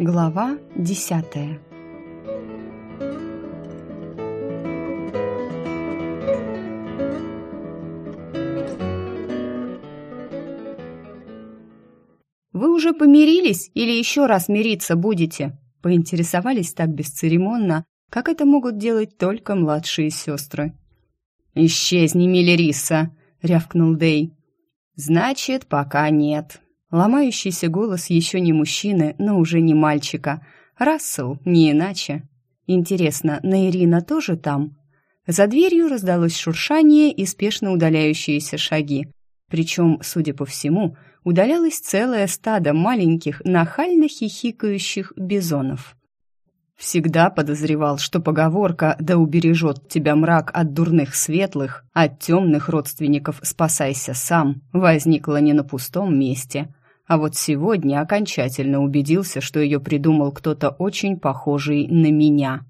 Глава десятая «Вы уже помирились или еще раз мириться будете?» Поинтересовались так бесцеремонно, как это могут делать только младшие сестры. «Исчезни, Миллериса!» — рявкнул Дей. «Значит, пока нет». Ломающийся голос еще не мужчины, но уже не мальчика. Рассел, не иначе. Интересно, Наирина тоже там? За дверью раздалось шуршание и спешно удаляющиеся шаги. Причем, судя по всему, удалялось целое стадо маленьких, нахально хихикающих бизонов. Всегда подозревал, что поговорка «да убережет тебя мрак от дурных светлых, от темных родственников спасайся сам» возникла не на пустом месте. А вот сегодня окончательно убедился, что ее придумал кто-то очень похожий на меня.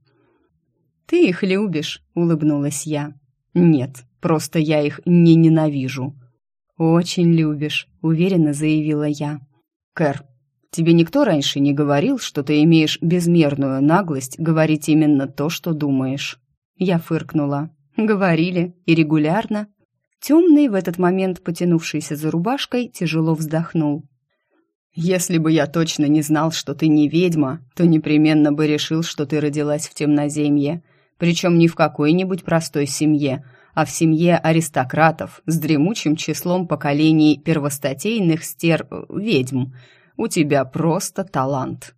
«Ты их любишь?» — улыбнулась я. «Нет, просто я их не ненавижу». «Очень любишь», — уверенно заявила я. «Кэр, Тебе никто раньше не говорил, что ты имеешь безмерную наглость говорить именно то, что думаешь?» Я фыркнула. «Говорили. И регулярно». Темный, в этот момент потянувшийся за рубашкой, тяжело вздохнул. «Если бы я точно не знал, что ты не ведьма, то непременно бы решил, что ты родилась в темноземье. Причем не в какой-нибудь простой семье, а в семье аристократов с дремучим числом поколений первостатейных стер... ведьм, у тебя просто талант.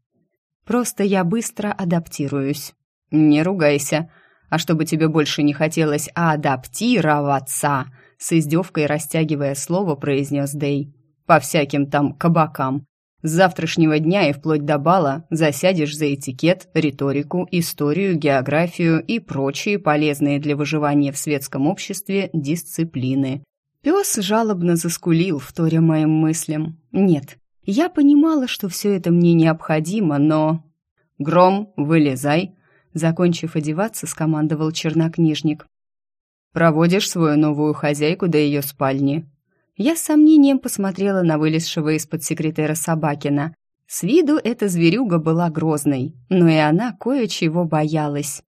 Просто я быстро адаптируюсь. Не ругайся. А чтобы тебе больше не хотелось адаптироваться, с издевкой растягивая слово, произнес Дей. По всяким там кабакам. С завтрашнего дня и вплоть до бала засядешь за этикет, риторику, историю, географию и прочие полезные для выживания в светском обществе дисциплины. Пес жалобно заскулил, вторя моим мыслям. Нет, я понимала, что все это мне необходимо, но... «Гром, вылезай!» Закончив одеваться, скомандовал чернокнижник. «Проводишь свою новую хозяйку до ее спальни». Я с сомнением посмотрела на вылезшего из-под секретера Собакина. С виду эта зверюга была грозной, но и она кое-чего боялась.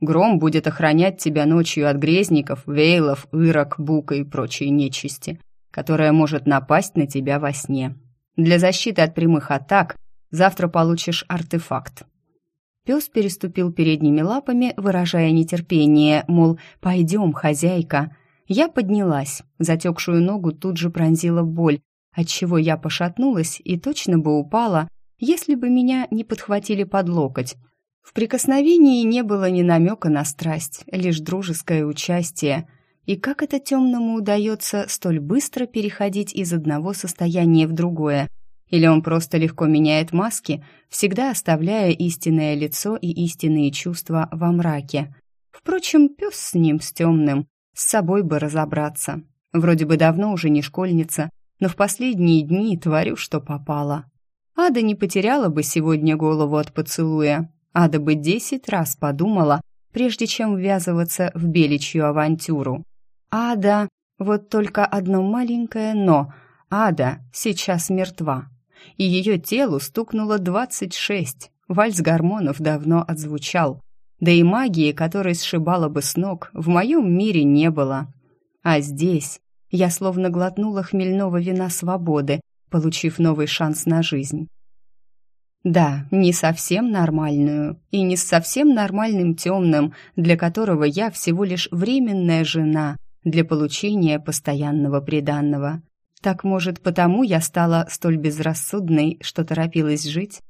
«Гром будет охранять тебя ночью от грезников, вейлов, ирок, бука и прочей нечисти, которая может напасть на тебя во сне. Для защиты от прямых атак завтра получишь артефакт». Пес переступил передними лапами, выражая нетерпение, мол, «пойдем, хозяйка». Я поднялась, затекшую ногу тут же пронзила боль, отчего я пошатнулась и точно бы упала, если бы меня не подхватили под локоть. В прикосновении не было ни намека на страсть, лишь дружеское участие – и как это темному удается столь быстро переходить из одного состояния в другое? Или он просто легко меняет маски, всегда оставляя истинное лицо и истинные чувства во мраке? Впрочем, пес с ним, с темным, с собой бы разобраться. Вроде бы давно уже не школьница, но в последние дни творю, что попало. Ада не потеряла бы сегодня голову от поцелуя. Ада бы десять раз подумала, прежде чем ввязываться в беличью авантюру. Ада, вот только одно маленькое «но». Ада сейчас мертва, и ее телу стукнуло двадцать шесть. Вальс гормонов давно отзвучал. Да и магии, которой сшибала бы с ног, в моем мире не было. А здесь я словно глотнула хмельного вина свободы, получив новый шанс на жизнь. Да, не совсем нормальную, и не с совсем нормальным темным, для которого я всего лишь временная жена, для получения постоянного приданного. Так, может, потому я стала столь безрассудной, что торопилась жить?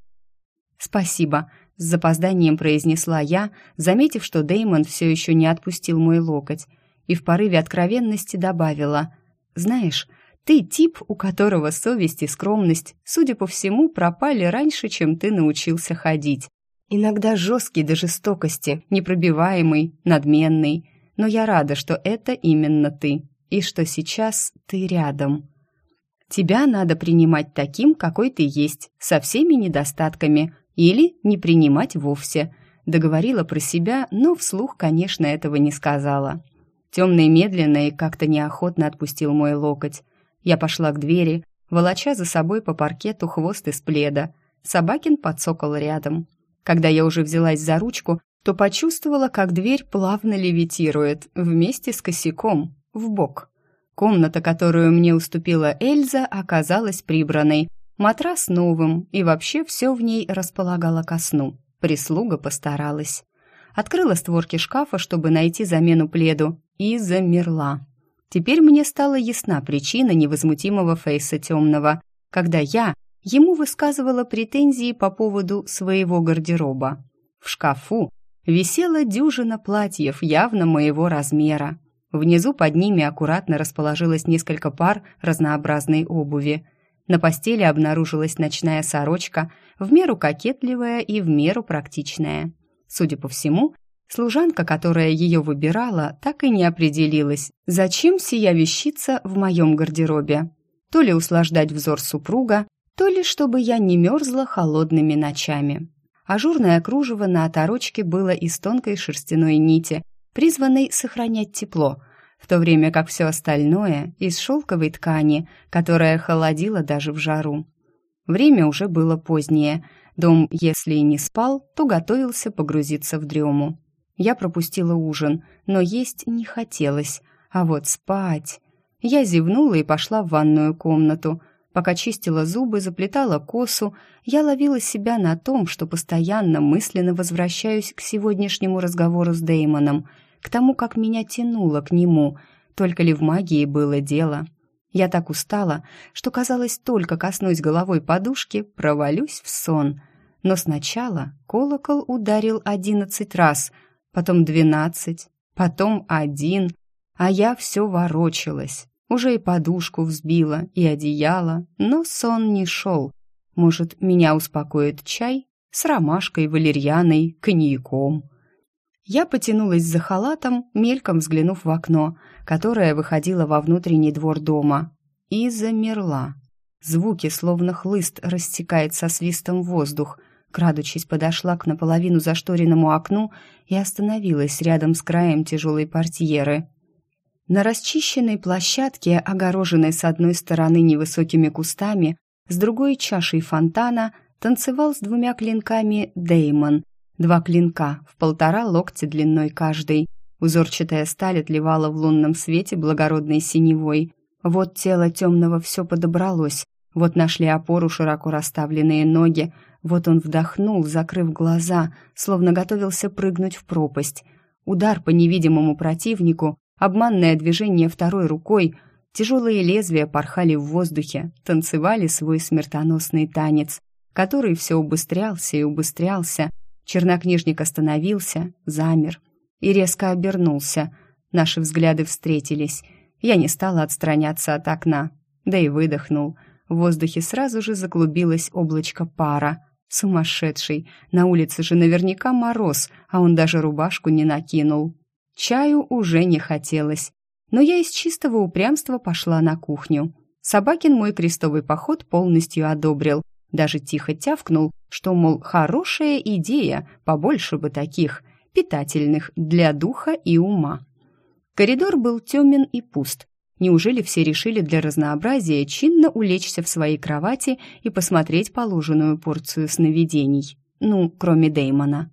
«Спасибо», — с запозданием произнесла я, заметив, что Деймон все еще не отпустил мой локоть, и в порыве откровенности добавила, «Знаешь, ты тип, у которого совесть и скромность, судя по всему, пропали раньше, чем ты научился ходить. Иногда жесткий до жестокости, непробиваемый, надменный, но я рада, что это именно ты, и что сейчас ты рядом. Тебя надо принимать таким, какой ты есть, со всеми недостатками, или не принимать вовсе. Договорила про себя, но вслух, конечно, этого не сказала. Темный медленно и как-то неохотно отпустил мой локоть. Я пошла к двери, волоча за собой по паркету хвост из пледа. Собакин подсокол рядом. Когда я уже взялась за ручку, то почувствовала, как дверь плавно левитирует вместе с косяком в бок. Комната, которую мне уступила Эльза, оказалась прибранной, матрас новым, и вообще все в ней располагало ко сну. Прислуга постаралась. Открыла створки шкафа, чтобы найти замену пледу, и замерла. Теперь мне стала ясна причина невозмутимого фейса темного, когда я ему высказывала претензии по поводу своего гардероба. В шкафу висела дюжина платьев явно моего размера. Внизу под ними аккуратно расположилось несколько пар разнообразной обуви. На постели обнаружилась ночная сорочка, в меру кокетливая и в меру практичная. Судя по всему, служанка, которая ее выбирала, так и не определилась, зачем сия вещица в моем гардеробе. То ли услаждать взор супруга, то ли чтобы я не мерзла холодными ночами. Ажурное кружево на оторочке было из тонкой шерстяной нити, призванной сохранять тепло, в то время как все остальное из шелковой ткани, которая холодила даже в жару. Время уже было позднее. Дом, если и не спал, то готовился погрузиться в дрему. Я пропустила ужин, но есть не хотелось. А вот спать... Я зевнула и пошла в ванную комнату – Пока чистила зубы, заплетала косу, я ловила себя на том, что постоянно мысленно возвращаюсь к сегодняшнему разговору с Деймоном, к тому, как меня тянуло к нему, только ли в магии было дело. Я так устала, что, казалось, только коснусь головой подушки, провалюсь в сон. Но сначала колокол ударил одиннадцать раз, потом двенадцать, потом один, а я все ворочалась. Уже и подушку взбила, и одеяло, но сон не шел. Может, меня успокоит чай с ромашкой, валерьяной, коньяком. Я потянулась за халатом, мельком взглянув в окно, которое выходило во внутренний двор дома, и замерла. Звуки, словно хлыст, рассекает со свистом воздух. Крадучись, подошла к наполовину зашторенному окну и остановилась рядом с краем тяжелой портьеры. На расчищенной площадке, огороженной с одной стороны невысокими кустами, с другой чашей фонтана, танцевал с двумя клинками Деймон. Два клинка, в полтора локтя длиной каждый. Узорчатая сталь отливала в лунном свете благородной синевой. Вот тело темного все подобралось, вот нашли опору широко расставленные ноги, вот он вдохнул, закрыв глаза, словно готовился прыгнуть в пропасть. Удар по невидимому противнику, Обманное движение второй рукой, тяжелые лезвия порхали в воздухе, танцевали свой смертоносный танец, который все убыстрялся и убыстрялся. Чернокнижник остановился, замер и резко обернулся. Наши взгляды встретились. Я не стала отстраняться от окна, да и выдохнул. В воздухе сразу же заклубилось облачко пара. Сумасшедший. На улице же наверняка мороз, а он даже рубашку не накинул. Чаю уже не хотелось, но я из чистого упрямства пошла на кухню. Собакин мой крестовый поход полностью одобрил, даже тихо тявкнул, что, мол, хорошая идея, побольше бы таких, питательных для духа и ума. Коридор был темен и пуст. Неужели все решили для разнообразия чинно улечься в своей кровати и посмотреть положенную порцию сновидений? Ну, кроме Деймона.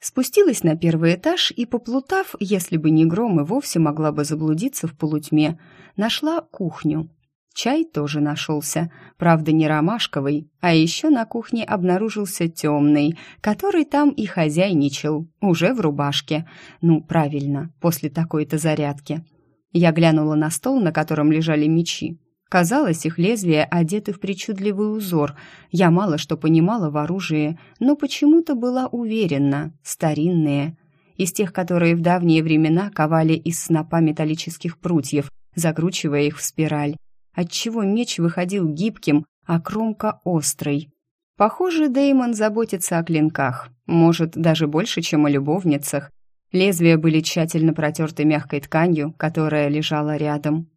Спустилась на первый этаж и, поплутав, если бы не гром, и вовсе могла бы заблудиться в полутьме, нашла кухню. Чай тоже нашелся, правда, не ромашковый, а еще на кухне обнаружился темный, который там и хозяйничал, уже в рубашке. Ну, правильно, после такой-то зарядки. Я глянула на стол, на котором лежали мечи. Казалось, их лезвия одеты в причудливый узор. Я мало что понимала в оружии, но почему-то была уверена, старинные. Из тех, которые в давние времена ковали из снопа металлических прутьев, закручивая их в спираль. Отчего меч выходил гибким, а кромка острой. Похоже, Деймон заботится о клинках. Может, даже больше, чем о любовницах. Лезвия были тщательно протерты мягкой тканью, которая лежала рядом.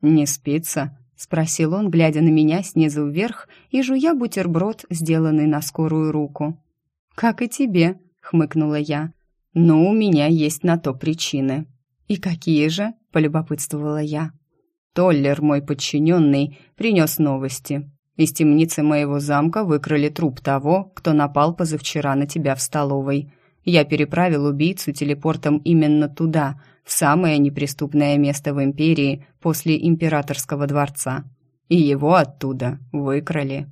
«Не спится?» — спросил он, глядя на меня снизу вверх и жуя бутерброд, сделанный на скорую руку. «Как и тебе», — хмыкнула я. «Но у меня есть на то причины». «И какие же?» — полюбопытствовала я. «Толлер, мой подчиненный, принес новости. Из темницы моего замка выкрали труп того, кто напал позавчера на тебя в столовой. Я переправил убийцу телепортом именно туда, в самое неприступное место в империи после императорского дворца. И его оттуда выкрали.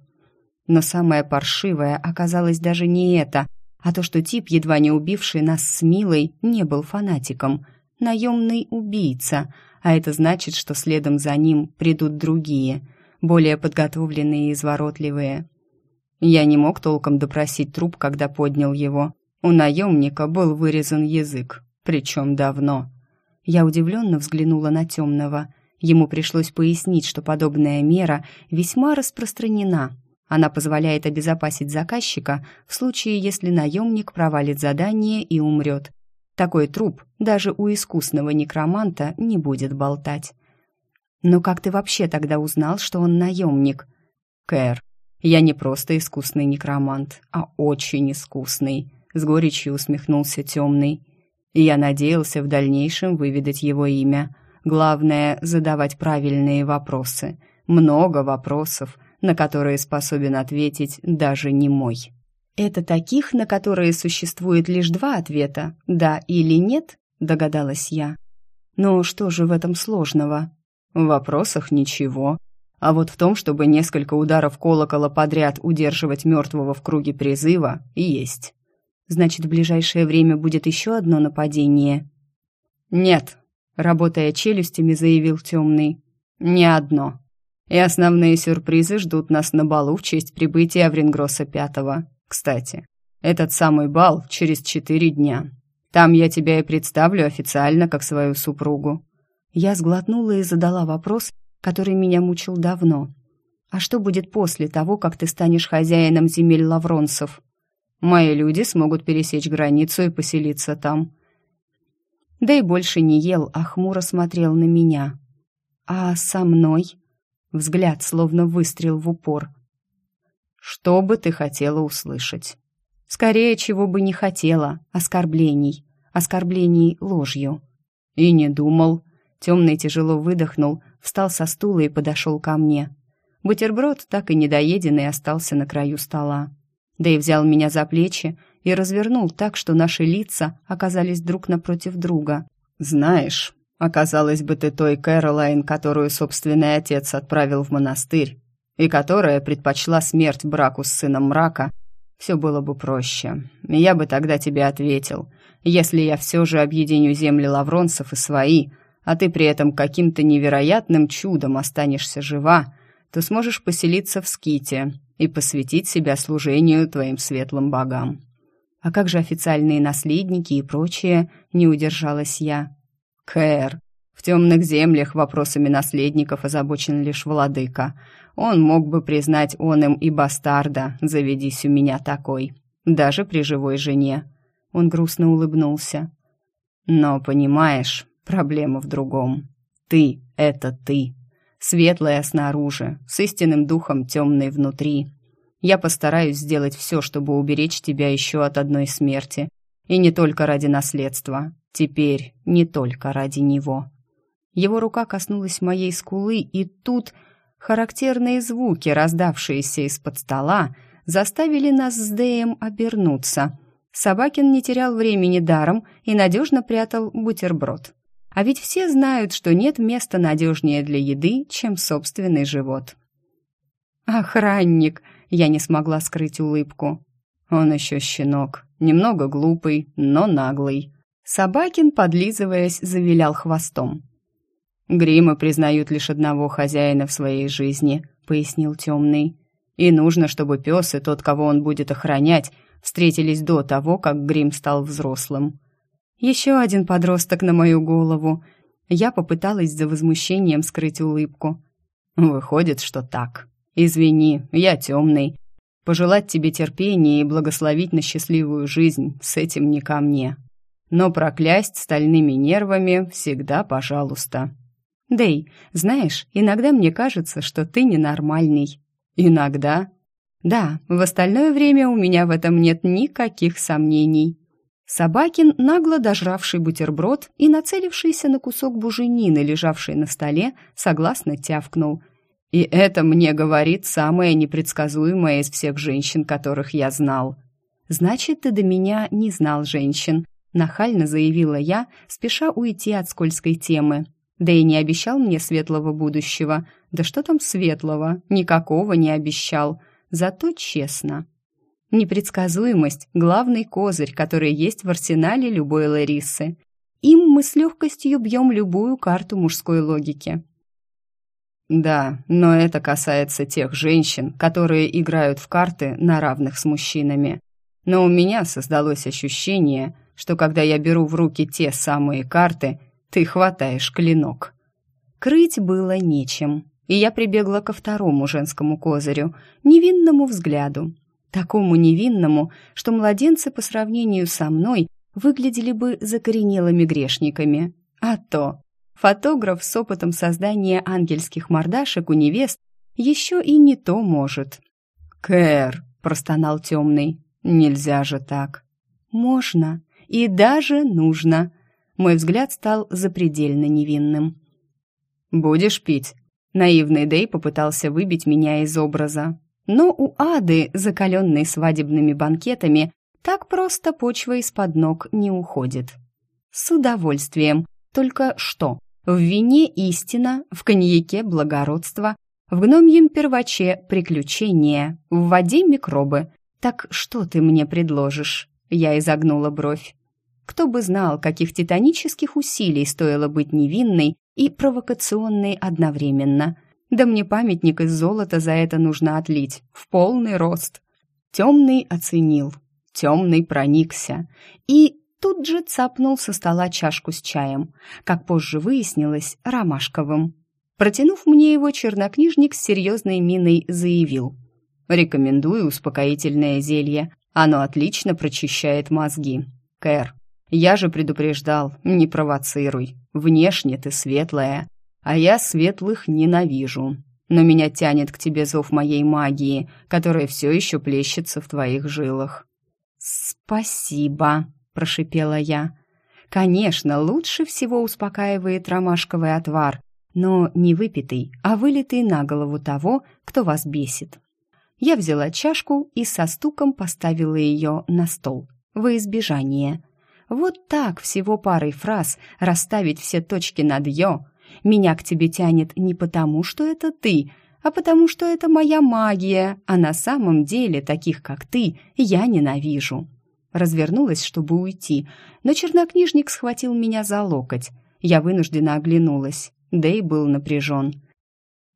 Но самое паршивое оказалось даже не это, а то, что тип, едва не убивший нас с Милой, не был фанатиком. Наемный убийца, а это значит, что следом за ним придут другие, более подготовленные и изворотливые. Я не мог толком допросить труп, когда поднял его. У наемника был вырезан язык, причем давно. Я удивленно взглянула на темного. Ему пришлось пояснить, что подобная мера весьма распространена – она позволяет обезопасить заказчика в случае, если наемник провалит задание и умрет. Такой труп даже у искусного некроманта не будет болтать. «Но как ты вообще тогда узнал, что он наемник?» «Кэр, я не просто искусный некромант, а очень искусный», — с горечью усмехнулся темный. «Я надеялся в дальнейшем выведать его имя. Главное — задавать правильные вопросы. Много вопросов, на которые способен ответить даже не мой. «Это таких, на которые существует лишь два ответа «да» или «нет», — догадалась я. «Но что же в этом сложного?» «В вопросах ничего. А вот в том, чтобы несколько ударов колокола подряд удерживать мертвого в круге призыва, есть». «Значит, в ближайшее время будет еще одно нападение?» «Нет», — работая челюстями, заявил темный. «Не одно». И основные сюрпризы ждут нас на балу в честь прибытия Аврингросса Пятого. Кстати, этот самый бал через четыре дня. Там я тебя и представлю официально как свою супругу». Я сглотнула и задала вопрос, который меня мучил давно. «А что будет после того, как ты станешь хозяином земель лавронцев?» «Мои люди смогут пересечь границу и поселиться там». Да и больше не ел, а хмуро смотрел на меня. «А со мной?» Взгляд словно выстрел в упор. «Что бы ты хотела услышать?» «Скорее, чего бы не хотела. Оскорблений. Оскорблений ложью». «И не думал». Темный тяжело выдохнул, встал со стула и подошел ко мне. Бутерброд, так и недоеденный, остался на краю стола. Да и взял меня за плечи и развернул так, что наши лица оказались друг напротив друга. «Знаешь, Оказалось бы ты той Кэролайн, которую собственный отец отправил в монастырь, и которая предпочла смерть браку с сыном мрака, все было бы проще. Я бы тогда тебе ответил, если я все же объединю земли лавронцев и свои, а ты при этом каким-то невероятным чудом останешься жива, то сможешь поселиться в Ските и посвятить себя служению твоим светлым богам. А как же официальные наследники и прочее, не удержалась я. Кэр, в темных землях вопросами наследников озабочен лишь владыка. Он мог бы признать он им и бастарда, заведись у меня такой, даже при живой жене. Он грустно улыбнулся. Но, понимаешь, проблема в другом. Ты — это ты. Светлая снаружи, с истинным духом темной внутри. Я постараюсь сделать все, чтобы уберечь тебя еще от одной смерти. И не только ради наследства. Теперь не только ради него. Его рука коснулась моей скулы, и тут характерные звуки, раздавшиеся из-под стола, заставили нас с Дэем обернуться. Собакин не терял времени даром и надежно прятал бутерброд. А ведь все знают, что нет места надежнее для еды, чем собственный живот. «Охранник!» — я не смогла скрыть улыбку. «Он еще щенок, немного глупый, но наглый», Собакин, подлизываясь, завилял хвостом. «Гримы признают лишь одного хозяина в своей жизни», — пояснил темный. «И нужно, чтобы пес и тот, кого он будет охранять, встретились до того, как Грим стал взрослым». «Еще один подросток на мою голову». Я попыталась за возмущением скрыть улыбку. «Выходит, что так. Извини, я темный. Пожелать тебе терпения и благословить на счастливую жизнь с этим не ко мне» но проклясть стальными нервами всегда пожалуйста. Дэй, знаешь, иногда мне кажется, что ты ненормальный. Иногда? Да, в остальное время у меня в этом нет никаких сомнений. Собакин, нагло дожравший бутерброд и нацелившийся на кусок буженины, лежавший на столе, согласно тявкнул. И это мне говорит самая непредсказуемая из всех женщин, которых я знал. Значит, ты до меня не знал женщин, нахально заявила я, спеша уйти от скользкой темы. Да и не обещал мне светлого будущего. Да что там светлого? Никакого не обещал. Зато честно. Непредсказуемость — главный козырь, который есть в арсенале любой Ларисы. Им мы с легкостью бьем любую карту мужской логики. Да, но это касается тех женщин, которые играют в карты на равных с мужчинами. Но у меня создалось ощущение, что когда я беру в руки те самые карты, ты хватаешь клинок. Крыть было нечем, и я прибегла ко второму женскому козырю, невинному взгляду. Такому невинному, что младенцы по сравнению со мной выглядели бы закоренелыми грешниками. А то фотограф с опытом создания ангельских мордашек у невест еще и не то может. «Кэр», — простонал темный, — «нельзя же так». «Можно и даже нужно», мой взгляд стал запредельно невинным. «Будешь пить?» Наивный Дэй попытался выбить меня из образа. Но у Ады, закаленной свадебными банкетами, так просто почва из-под ног не уходит. С удовольствием. Только что? В вине истина, в коньяке благородство, в гномьем перваче приключения, в воде микробы. Так что ты мне предложишь? Я изогнула бровь. Кто бы знал, каких титанических усилий стоило быть невинной и провокационной одновременно. Да мне памятник из золота за это нужно отлить, в полный рост. Темный оценил, темный проникся и тут же цапнул со стола чашку с чаем, как позже выяснилось, ромашковым. Протянув мне его, чернокнижник с серьезной миной заявил. «Рекомендую успокоительное зелье. Оно отлично прочищает мозги. Кэр, я же предупреждал, не провоцируй. Внешне ты светлая, а я светлых ненавижу. Но меня тянет к тебе зов моей магии, которая все еще плещется в твоих жилах». «Спасибо», — прошипела я. «Конечно, лучше всего успокаивает ромашковый отвар, но не выпитый, а вылитый на голову того, кто вас бесит». Я взяла чашку и со стуком поставила ее на стол, во избежание — вот так всего парой фраз расставить все точки над «ё». Меня к тебе тянет не потому, что это ты, а потому, что это моя магия, а на самом деле таких, как ты, я ненавижу. Развернулась, чтобы уйти, но чернокнижник схватил меня за локоть. Я вынуждена оглянулась. Дэй был напряжен.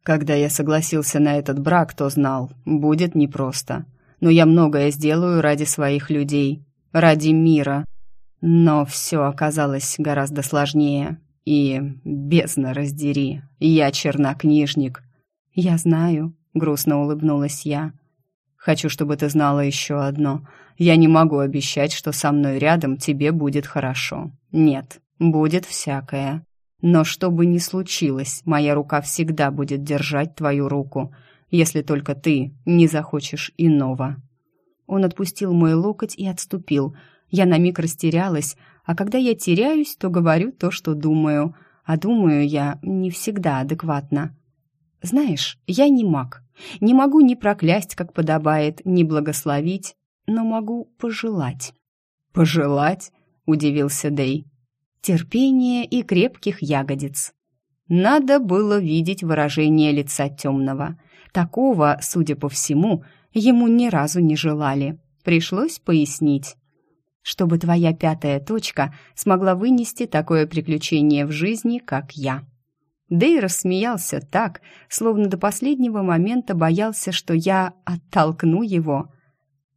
Когда я согласился на этот брак, то знал, будет непросто. Но я многое сделаю ради своих людей, ради мира. Но все оказалось гораздо сложнее. И, бездна раздери, я чернокнижник. Я знаю, грустно улыбнулась я. Хочу, чтобы ты знала еще одно. Я не могу обещать, что со мной рядом тебе будет хорошо. Нет, будет всякое. Но что бы ни случилось, моя рука всегда будет держать твою руку, если только ты не захочешь иного. Он отпустил мой локоть и отступил, я на миг растерялась, а когда я теряюсь, то говорю то, что думаю, а думаю я не всегда адекватно. Знаешь, я не маг. Не могу ни проклясть, как подобает, ни благословить, но могу пожелать. «Пожелать?» — удивился Дей. «Терпение и крепких ягодиц». Надо было видеть выражение лица темного. Такого, судя по всему, ему ни разу не желали. Пришлось пояснить чтобы твоя пятая точка смогла вынести такое приключение в жизни, как я». Дэй рассмеялся так, словно до последнего момента боялся, что я оттолкну его.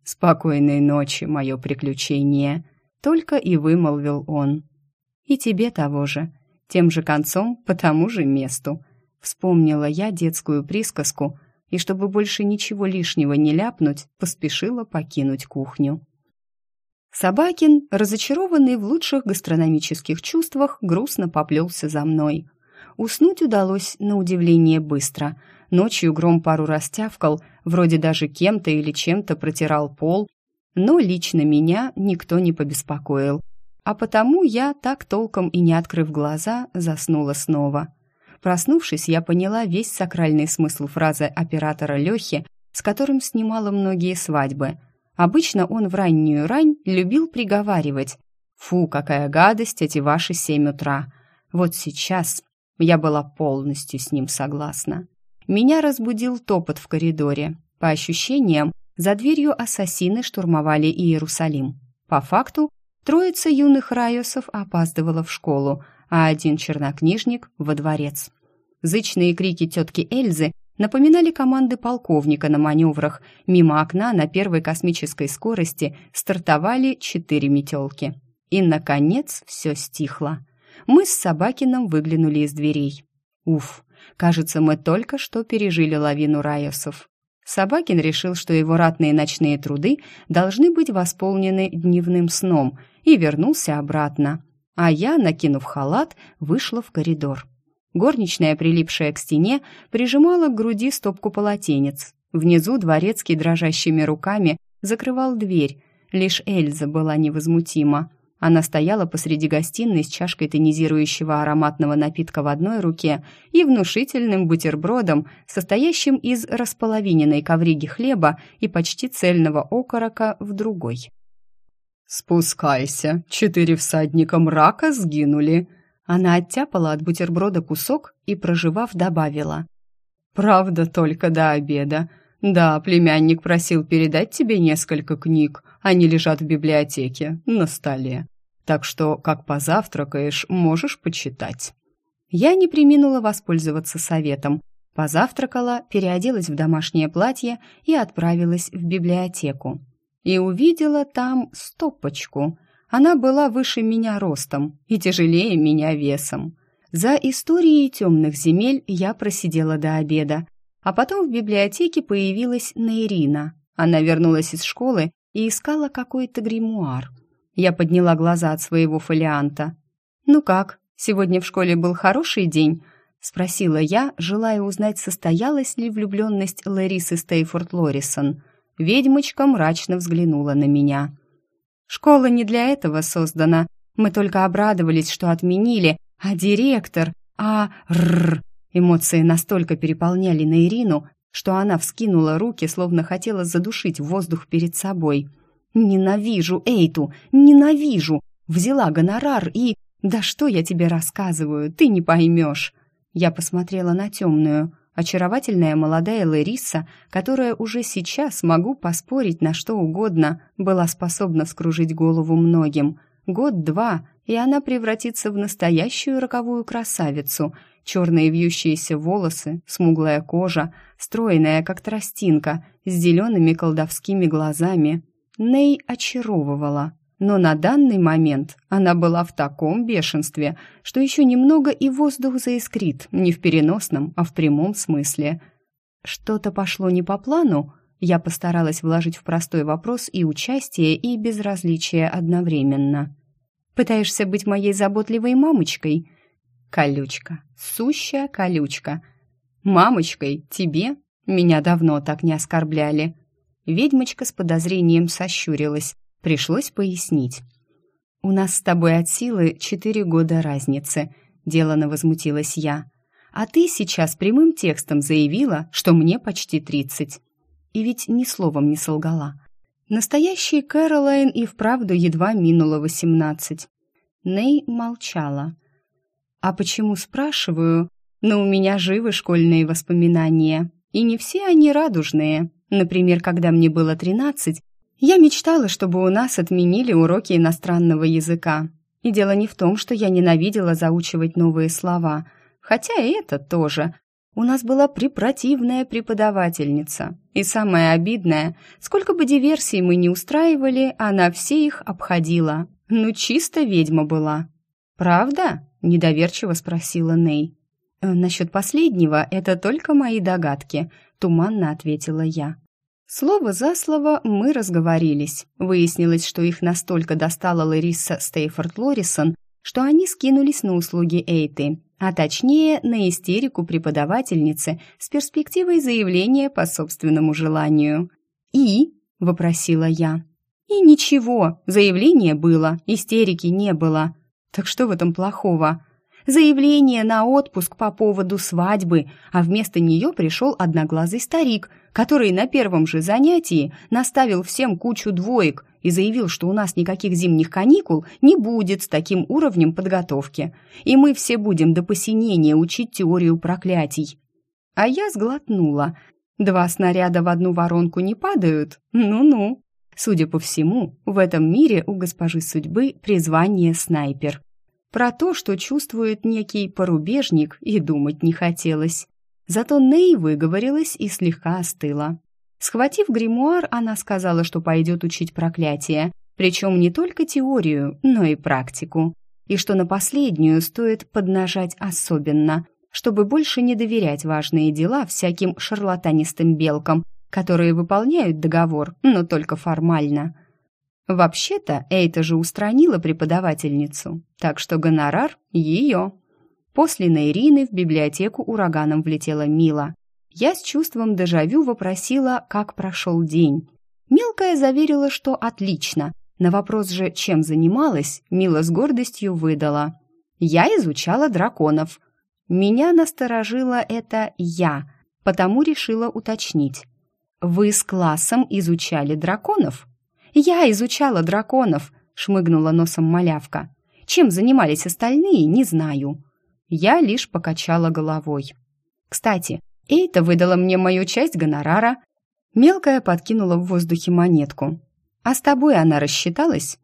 «Спокойной ночи, мое приключение», — только и вымолвил он. «И тебе того же, тем же концом, по тому же месту», — вспомнила я детскую присказку и, чтобы больше ничего лишнего не ляпнуть, поспешила покинуть кухню. Собакин, разочарованный в лучших гастрономических чувствах, грустно поплелся за мной. Уснуть удалось на удивление быстро. Ночью гром пару раз тявкал, вроде даже кем-то или чем-то протирал пол, но лично меня никто не побеспокоил. А потому я, так толком и не открыв глаза, заснула снова. Проснувшись, я поняла весь сакральный смысл фразы оператора Лехи, с которым снимала многие свадьбы. Обычно он в раннюю рань любил приговаривать «Фу, какая гадость эти ваши семь утра!» Вот сейчас я была полностью с ним согласна. Меня разбудил топот в коридоре. По ощущениям, за дверью ассасины штурмовали Иерусалим. По факту, троица юных райосов опаздывала в школу, а один чернокнижник — во дворец. Зычные крики тетки Эльзы напоминали команды полковника на маневрах. Мимо окна на первой космической скорости стартовали четыре метелки. И, наконец, все стихло. Мы с Собакином выглянули из дверей. Уф, кажется, мы только что пережили лавину райосов. Собакин решил, что его ратные ночные труды должны быть восполнены дневным сном, и вернулся обратно. А я, накинув халат, вышла в коридор. Горничная, прилипшая к стене, прижимала к груди стопку полотенец. Внизу дворецкий дрожащими руками закрывал дверь. Лишь Эльза была невозмутима. Она стояла посреди гостиной с чашкой тонизирующего ароматного напитка в одной руке и внушительным бутербродом, состоящим из располовиненной ковриги хлеба и почти цельного окорока в другой. «Спускайся, четыре всадника мрака сгинули», она оттяпала от бутерброда кусок и, проживав, добавила. «Правда, только до обеда. Да, племянник просил передать тебе несколько книг. Они лежат в библиотеке, на столе. Так что, как позавтракаешь, можешь почитать». Я не приминула воспользоваться советом. Позавтракала, переоделась в домашнее платье и отправилась в библиотеку. И увидела там стопочку — она была выше меня ростом и тяжелее меня весом. За историей темных земель я просидела до обеда, а потом в библиотеке появилась Нейрина. Она вернулась из школы и искала какой-то гримуар. Я подняла глаза от своего фолианта. «Ну как, сегодня в школе был хороший день?» — спросила я, желая узнать, состоялась ли влюбленность Ларисы Стейфорд Лорисон. Ведьмочка мрачно взглянула на меня. Школа не для этого создана. Мы только обрадовались, что отменили, а директор, а рр. Эмоции настолько переполняли на Ирину, что она вскинула руки, словно хотела задушить воздух перед собой. «Ненавижу Эйту! Ненавижу! Взяла гонорар и... Да что я тебе рассказываю, ты не поймешь!» Я посмотрела на темную очаровательная молодая Лариса, которая уже сейчас, могу поспорить на что угодно, была способна скружить голову многим. Год-два, и она превратится в настоящую роковую красавицу. Черные вьющиеся волосы, смуглая кожа, стройная, как тростинка, с зелеными колдовскими глазами. Ней очаровывала. Но на данный момент она была в таком бешенстве, что еще немного и воздух заискрит, не в переносном, а в прямом смысле. Что-то пошло не по плану? Я постаралась вложить в простой вопрос и участие, и безразличие одновременно. «Пытаешься быть моей заботливой мамочкой?» «Колючка, сущая колючка. Мамочкой тебе? Меня давно так не оскорбляли». Ведьмочка с подозрением сощурилась, Пришлось пояснить. «У нас с тобой от силы четыре года разницы», — делано возмутилась я. «А ты сейчас прямым текстом заявила, что мне почти тридцать». И ведь ни словом не солгала. Настоящий Кэролайн и вправду едва минуло восемнадцать. Ней молчала. «А почему, спрашиваю? Но у меня живы школьные воспоминания, и не все они радужные. Например, когда мне было тринадцать, я мечтала, чтобы у нас отменили уроки иностранного языка. И дело не в том, что я ненавидела заучивать новые слова, хотя и это тоже. У нас была препротивная преподавательница. И самое обидное, сколько бы диверсий мы ни устраивали, она все их обходила. Ну, чисто ведьма была. «Правда?» – недоверчиво спросила Ней. «Э, «Насчет последнего это только мои догадки», – туманно ответила я. Слово за слово мы разговорились. Выяснилось, что их настолько достала Лариса Стейфорд Лорисон, что они скинулись на услуги Эйты, а точнее на истерику преподавательницы с перспективой заявления по собственному желанию. «И?» – вопросила я. «И ничего, заявление было, истерики не было. Так что в этом плохого?» заявление на отпуск по поводу свадьбы, а вместо нее пришел одноглазый старик, который на первом же занятии наставил всем кучу двоек и заявил, что у нас никаких зимних каникул не будет с таким уровнем подготовки, и мы все будем до посинения учить теорию проклятий. А я сглотнула. Два снаряда в одну воронку не падают? Ну-ну. Судя по всему, в этом мире у госпожи судьбы призвание снайпер. Про то, что чувствует некий порубежник, и думать не хотелось. Зато Ней выговорилась и слегка остыла. Схватив гримуар, она сказала, что пойдет учить проклятие, причем не только теорию, но и практику. И что на последнюю стоит поднажать особенно, чтобы больше не доверять важные дела всяким шарлатанистым белкам, которые выполняют договор, но только формально. Вообще-то Эйта же устранила преподавательницу, так что гонорар ее. После Нейрины в библиотеку ураганом влетела Мила. Я с чувством дежавю вопросила, как прошел день. Мелкая заверила, что отлично. На вопрос же, чем занималась, Мила с гордостью выдала. «Я изучала драконов». Меня насторожило это «я», потому решила уточнить. «Вы с классом изучали драконов?» «Я изучала драконов», — шмыгнула носом малявка. «Чем занимались остальные, не знаю». Я лишь покачала головой. «Кстати, Эйта выдала мне мою часть гонорара». Мелкая подкинула в воздухе монетку. «А с тобой она рассчиталась?»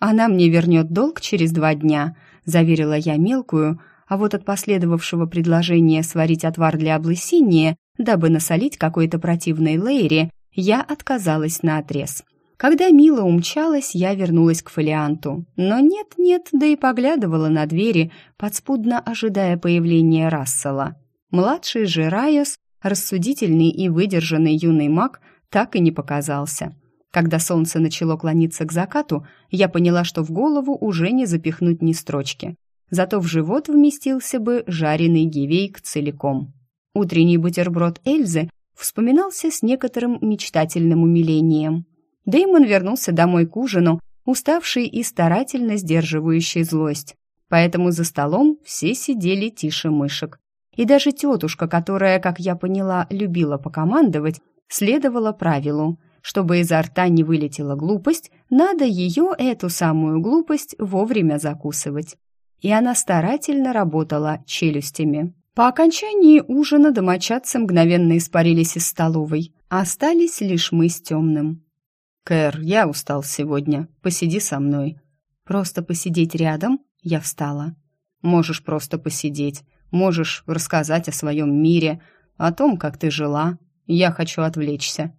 «Она мне вернет долг через два дня», — заверила я мелкую, а вот от последовавшего предложения сварить отвар для облысения, дабы насолить какой-то противной Лейре, я отказалась наотрез. Когда Мила умчалась, я вернулась к фолианту. Но нет-нет, да и поглядывала на двери, подспудно ожидая появления Рассела. Младший же Райос, рассудительный и выдержанный юный маг, так и не показался. Когда солнце начало клониться к закату, я поняла, что в голову уже не запихнуть ни строчки. Зато в живот вместился бы жареный гивейк целиком. Утренний бутерброд Эльзы вспоминался с некоторым мечтательным умилением. Дэймон вернулся домой к ужину, уставший и старательно сдерживающий злость. Поэтому за столом все сидели тише мышек. И даже тетушка, которая, как я поняла, любила покомандовать, следовала правилу. Чтобы изо рта не вылетела глупость, надо ее, эту самую глупость, вовремя закусывать. И она старательно работала челюстями. По окончании ужина домочадцы мгновенно испарились из столовой. Остались лишь мы с темным. «Кэр, я устал сегодня. Посиди со мной». «Просто посидеть рядом?» Я встала. «Можешь просто посидеть. Можешь рассказать о своем мире, о том, как ты жила. Я хочу отвлечься.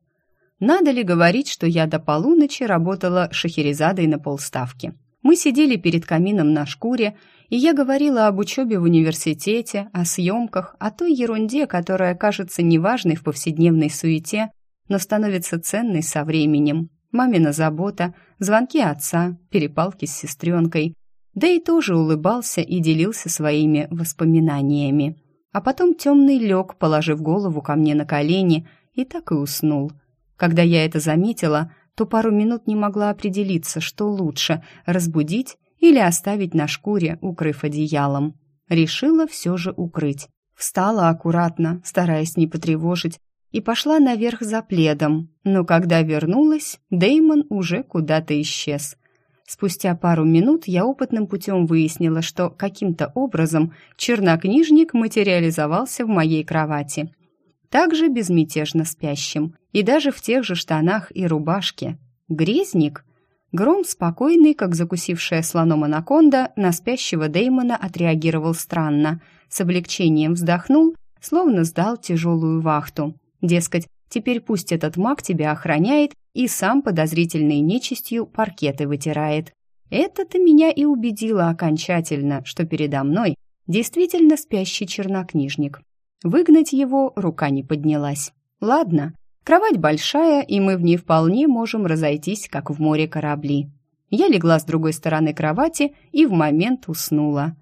Надо ли говорить, что я до полуночи работала шахерезадой на полставки? Мы сидели перед камином на шкуре, и я говорила об учебе в университете, о съемках, о той ерунде, которая кажется неважной в повседневной суете, но становится ценной со временем. Мамина забота, звонки отца, перепалки с сестренкой, да и тоже улыбался и делился своими воспоминаниями. А потом темный лег, положив голову ко мне на колени, и так и уснул. Когда я это заметила, то пару минут не могла определиться, что лучше — разбудить или оставить на шкуре, укрыв одеялом. Решила все же укрыть. Встала аккуратно, стараясь не потревожить, и пошла наверх за пледом, но когда вернулась, Деймон уже куда-то исчез. Спустя пару минут я опытным путем выяснила, что каким-то образом чернокнижник материализовался в моей кровати. Также безмятежно спящим, и даже в тех же штанах и рубашке. Грезник? Гром, спокойный, как закусившая слоном анаконда, на спящего Деймона отреагировал странно. С облегчением вздохнул, словно сдал тяжелую вахту. Дескать, теперь пусть этот маг тебя охраняет и сам подозрительной нечистью паркеты вытирает. Это-то меня и убедило окончательно, что передо мной действительно спящий чернокнижник. Выгнать его рука не поднялась. Ладно, кровать большая, и мы в ней вполне можем разойтись, как в море корабли. Я легла с другой стороны кровати и в момент уснула.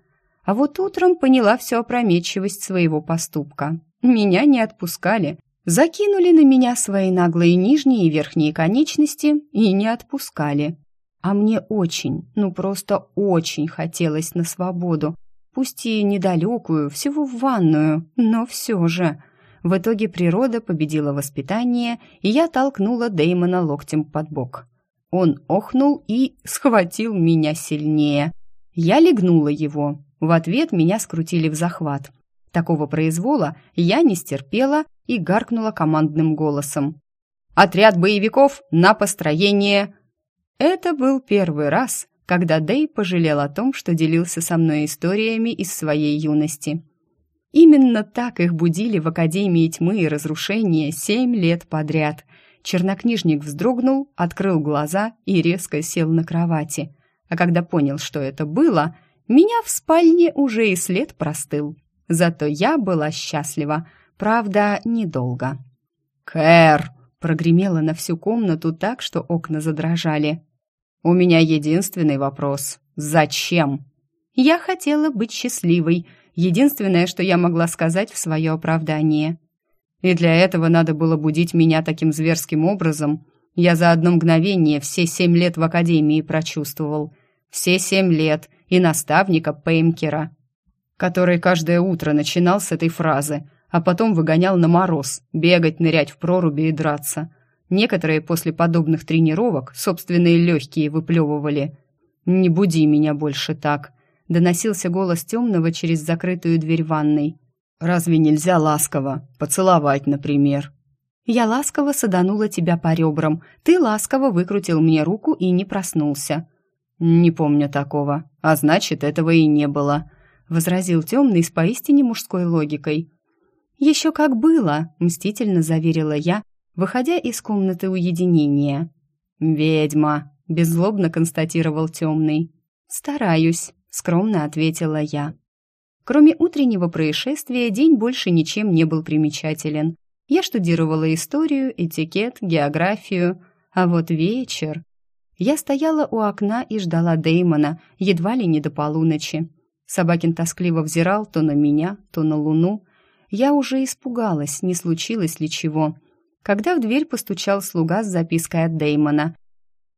А вот утром поняла всю опрометчивость своего поступка. Меня не отпускали, закинули на меня свои наглые нижние и верхние конечности и не отпускали. А мне очень, ну просто очень хотелось на свободу. пусть и недалекую, всего в ванную, но все же. В итоге природа победила воспитание, и я толкнула Дэймона локтем под бок. Он охнул и схватил меня сильнее. Я легнула его. В ответ меня скрутили в захват. Такого произвола я не стерпела и гаркнула командным голосом. «Отряд боевиков на построение!» Это был первый раз, когда Дэй пожалел о том, что делился со мной историями из своей юности. Именно так их будили в Академии тьмы и разрушения семь лет подряд. Чернокнижник вздрогнул, открыл глаза и резко сел на кровати. А когда понял, что это было, меня в спальне уже и след простыл. Зато я была счастлива, правда, недолго. «Кэр!» — прогремело на всю комнату так, что окна задрожали. «У меня единственный вопрос. Зачем?» Я хотела быть счастливой. Единственное, что я могла сказать в свое оправдание. И для этого надо было будить меня таким зверским образом. Я за одно мгновение все семь лет в академии прочувствовал. Все семь лет. И наставника Пеймкера, который каждое утро начинал с этой фразы, а потом выгонял на мороз, бегать, нырять в проруби и драться. Некоторые после подобных тренировок собственные легкие выплевывали. «Не буди меня больше так», — доносился голос темного через закрытую дверь ванной. «Разве нельзя ласково? Поцеловать, например?» Я ласково саданула тебя по ребрам. Ты ласково выкрутил мне руку и не проснулся. «Не помню такого. А значит, этого и не было», — возразил темный с поистине мужской логикой. «Еще как было», — мстительно заверила я, выходя из комнаты уединения. «Ведьма», — беззлобно констатировал темный. «Стараюсь», — скромно ответила я. Кроме утреннего происшествия, день больше ничем не был примечателен. Я штудировала историю, этикет, географию, а вот вечер... Я стояла у окна и ждала Дэймона, едва ли не до полуночи. Собакин тоскливо взирал то на меня, то на луну. Я уже испугалась, не случилось ли чего когда в дверь постучал слуга с запиской от Деймона.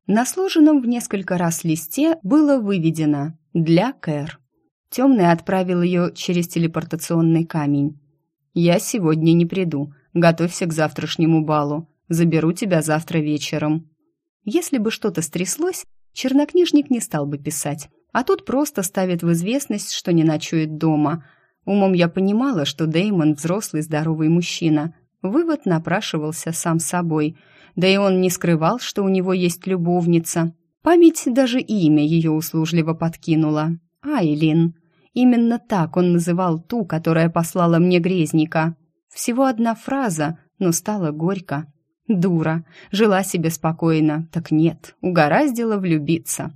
На сложенном в несколько раз листе было выведено «Для Кэр». Темный отправил ее через телепортационный камень. «Я сегодня не приду. Готовься к завтрашнему балу. Заберу тебя завтра вечером». Если бы что-то стряслось, чернокнижник не стал бы писать. А тут просто ставит в известность, что не ночует дома. Умом я понимала, что Деймон взрослый здоровый мужчина, Вывод напрашивался сам собой, да и он не скрывал, что у него есть любовница. Память даже имя ее услужливо подкинула. Айлин. Именно так он называл ту, которая послала мне грезника. Всего одна фраза, но стало горько. Дура. Жила себе спокойно. Так нет, угораздило влюбиться.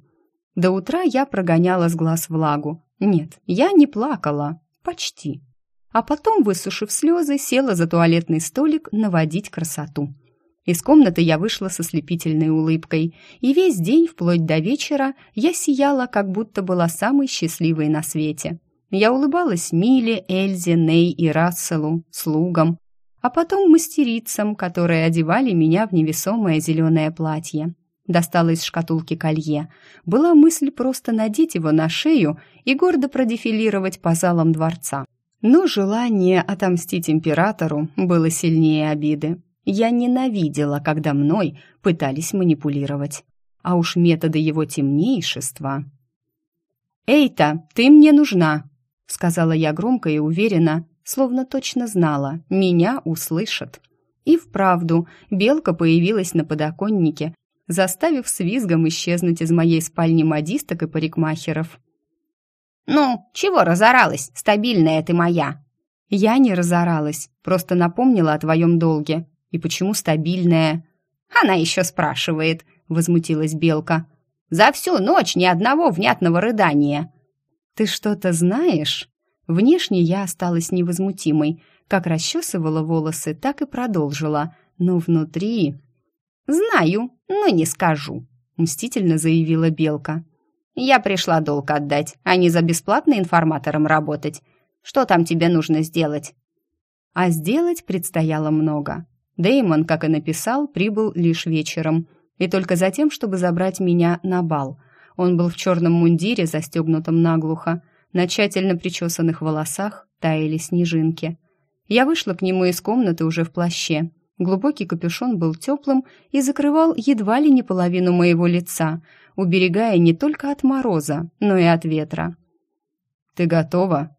До утра я прогоняла с глаз влагу. Нет, я не плакала. Почти а потом, высушив слезы, села за туалетный столик наводить красоту. Из комнаты я вышла со слепительной улыбкой, и весь день, вплоть до вечера, я сияла, как будто была самой счастливой на свете. Я улыбалась Миле, Эльзе, Ней и Расселу, слугам, а потом мастерицам, которые одевали меня в невесомое зеленое платье. Достала из шкатулки колье. Была мысль просто надеть его на шею и гордо продефилировать по залам дворца. Но желание отомстить императору было сильнее обиды. Я ненавидела, когда мной пытались манипулировать. А уж методы его темнейшества... «Эйта, ты мне нужна!» — сказала я громко и уверенно, словно точно знала, меня услышат. И вправду, белка появилась на подоконнике, заставив с визгом исчезнуть из моей спальни модисток и парикмахеров. «Ну, чего разоралась? Стабильная ты моя!» «Я не разоралась, просто напомнила о твоем долге. И почему стабильная?» «Она еще спрашивает», — возмутилась Белка. «За всю ночь ни одного внятного рыдания». «Ты что-то знаешь?» Внешне я осталась невозмутимой. Как расчесывала волосы, так и продолжила. Но внутри... «Знаю, но не скажу», — мстительно заявила Белка. Я пришла долг отдать, а не за бесплатно информатором работать. Что там тебе нужно сделать?» А сделать предстояло много. Деймон, как и написал, прибыл лишь вечером. И только за тем, чтобы забрать меня на бал. Он был в черном мундире, застегнутом наглухо. На тщательно причесанных волосах таяли снежинки. Я вышла к нему из комнаты уже в плаще. Глубокий капюшон был теплым и закрывал едва ли не половину моего лица, уберегая не только от мороза, но и от ветра. «Ты готова?»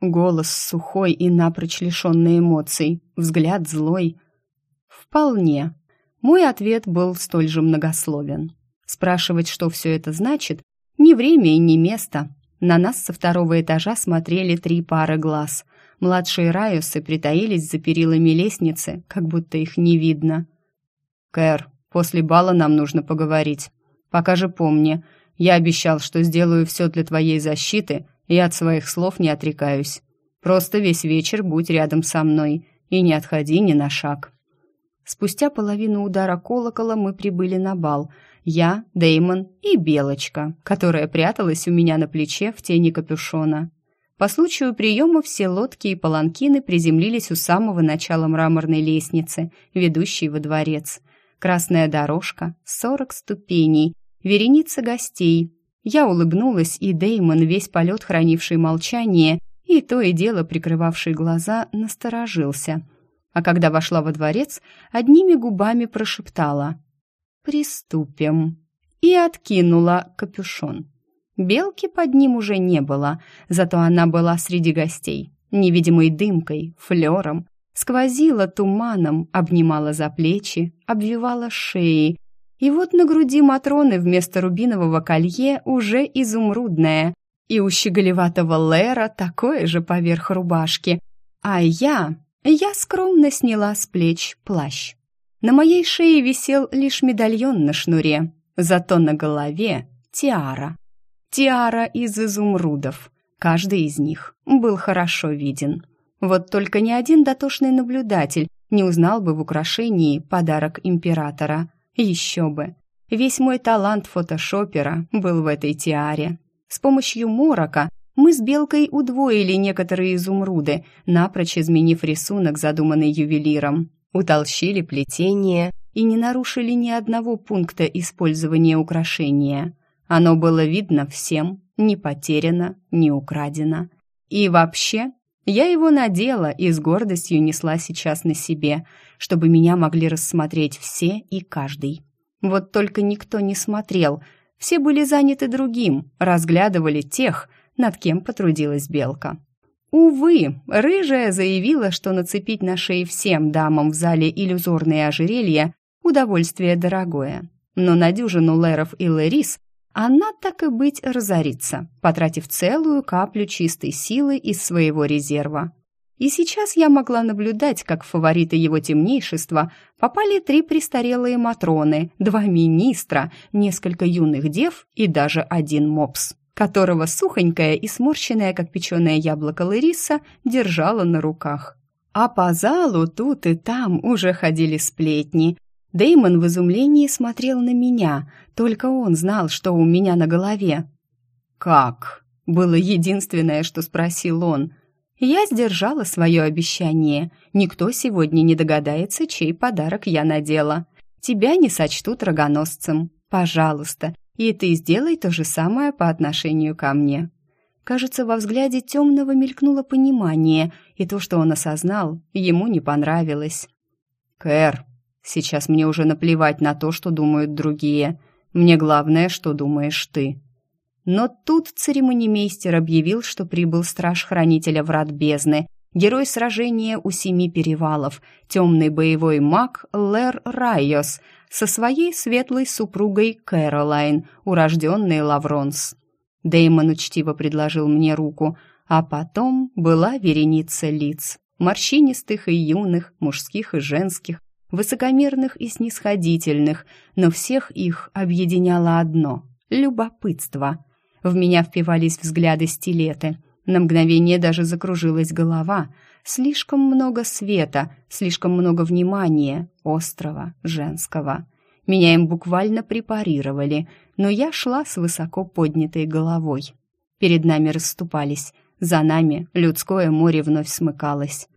Голос сухой и напрочь лишенный эмоций, взгляд злой. «Вполне». Мой ответ был столь же многословен. Спрашивать, что все это значит, ни время и ни место. На нас со второго этажа смотрели три пары глаз. Младшие раюсы притаились за перилами лестницы, как будто их не видно. «Кэр, после бала нам нужно поговорить. Пока же помни, я обещал, что сделаю все для твоей защиты и от своих слов не отрекаюсь. Просто весь вечер будь рядом со мной и не отходи ни на шаг». Спустя половину удара колокола мы прибыли на бал. Я, Деймон и Белочка, которая пряталась у меня на плече в тени капюшона. По случаю приема все лодки и паланкины приземлились у самого начала мраморной лестницы, ведущей во дворец. Красная дорожка, сорок ступеней, вереница гостей. Я улыбнулась, и Деймон, весь полет хранивший молчание, и то и дело прикрывавший глаза, насторожился — а когда вошла во дворец, одними губами прошептала «Приступим» и откинула капюшон. Белки под ним уже не было, зато она была среди гостей, невидимой дымкой, флером, сквозила туманом, обнимала за плечи, обвивала шеи. И вот на груди Матроны вместо рубинового колье уже изумрудное, и у щеголеватого Лера такое же поверх рубашки. А я я скромно сняла с плеч плащ. На моей шее висел лишь медальон на шнуре, зато на голове тиара. Тиара из изумрудов. Каждый из них был хорошо виден. Вот только ни один дотошный наблюдатель не узнал бы в украшении подарок императора. Еще бы. Весь мой талант фотошопера был в этой тиаре. С помощью морока мы с Белкой удвоили некоторые изумруды, напрочь изменив рисунок, задуманный ювелиром. Утолщили плетение и не нарушили ни одного пункта использования украшения. Оно было видно всем, не потеряно, не украдено. И вообще, я его надела и с гордостью несла сейчас на себе, чтобы меня могли рассмотреть все и каждый. Вот только никто не смотрел, все были заняты другим, разглядывали тех, над кем потрудилась Белка. Увы, рыжая заявила, что нацепить на шеи всем дамам в зале иллюзорные ожерелья – удовольствие дорогое. Но на дюжину Леров и Лерис она, так и быть, разорится, потратив целую каплю чистой силы из своего резерва. И сейчас я могла наблюдать, как фавориты его темнейшества попали три престарелые матроны, два министра, несколько юных дев и даже один мопс которого сухонькая и сморщенная, как печеное яблоко Лариса, держала на руках. А по залу тут и там уже ходили сплетни. Деймон в изумлении смотрел на меня, только он знал, что у меня на голове. «Как?» — было единственное, что спросил он. Я сдержала свое обещание. Никто сегодня не догадается, чей подарок я надела. Тебя не сочтут рогоносцем. Пожалуйста, и ты сделай то же самое по отношению ко мне». Кажется, во взгляде темного мелькнуло понимание, и то, что он осознал, ему не понравилось. «Кэр, сейчас мне уже наплевать на то, что думают другие. Мне главное, что думаешь ты». Но тут церемонимейстер объявил, что прибыл страж-хранителя врат бездны, герой сражения у семи перевалов, темный боевой маг Лэр Райос — со своей светлой супругой Кэролайн, урожденной Лавронс. Дэймон учтиво предложил мне руку, а потом была вереница лиц, морщинистых и юных, мужских и женских, высокомерных и снисходительных, но всех их объединяло одно — любопытство. В меня впивались взгляды стилеты. На мгновение даже закружилась голова — Слишком много света, слишком много внимания, острого, женского. Меня им буквально препарировали, но я шла с высоко поднятой головой. Перед нами расступались, за нами людское море вновь смыкалось.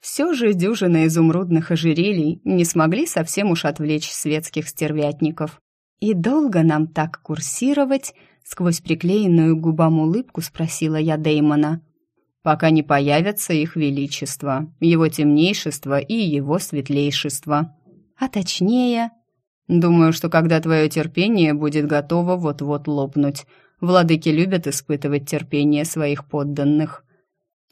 Все же дюжина изумрудных ожерелий не смогли совсем уж отвлечь светских стервятников. И долго нам так курсировать Сквозь приклеенную губам улыбку спросила я Деймона. «Пока не появятся их величество, его темнейшество и его светлейшество». «А точнее...» «Думаю, что когда твое терпение будет готово вот-вот лопнуть. Владыки любят испытывать терпение своих подданных».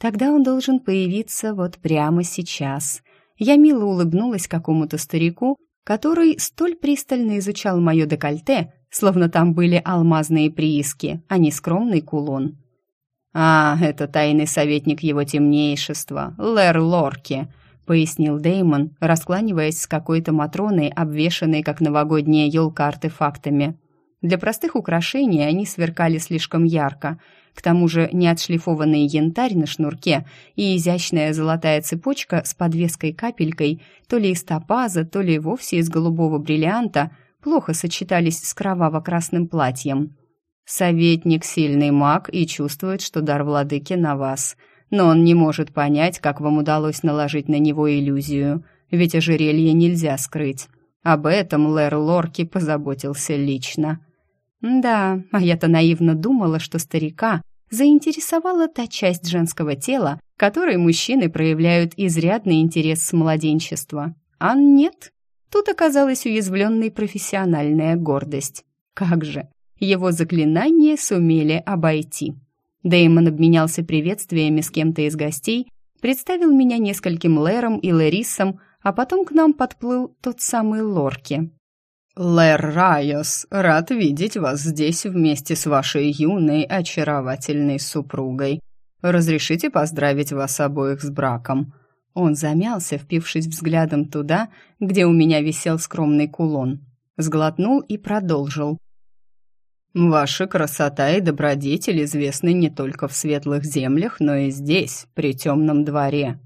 «Тогда он должен появиться вот прямо сейчас». Я мило улыбнулась какому-то старику, который столь пристально изучал мое декольте, словно там были алмазные прииски, а не скромный кулон. «А, это тайный советник его темнейшества, Лэр Лорки», — пояснил Деймон, раскланиваясь с какой-то Матроной, обвешанной, как новогодняя елка, артефактами. Для простых украшений они сверкали слишком ярко. К тому же неотшлифованный янтарь на шнурке и изящная золотая цепочка с подвеской-капелькой то ли из топаза, то ли вовсе из голубого бриллианта плохо сочетались с кроваво-красным платьем. «Советник — сильный маг и чувствует, что дар владыки на вас», но он не может понять, как вам удалось наложить на него иллюзию, ведь ожерелье нельзя скрыть. Об этом Лэр Лорки позаботился лично. Да, а я-то наивно думала, что старика заинтересовала та часть женского тела, которой мужчины проявляют изрядный интерес с младенчества. А нет, тут оказалась уязвленной профессиональная гордость. Как же, его заклинания сумели обойти. Дэймон обменялся приветствиями с кем-то из гостей, представил меня нескольким Лэром и Лэрисом, а потом к нам подплыл тот самый Лорки. «Лэр Райос, рад видеть вас здесь вместе с вашей юной, очаровательной супругой. Разрешите поздравить вас обоих с браком?» Он замялся, впившись взглядом туда, где у меня висел скромный кулон. Сглотнул и продолжил. Ваша красота и добродетель известны не только в светлых землях, но и здесь, при темном дворе.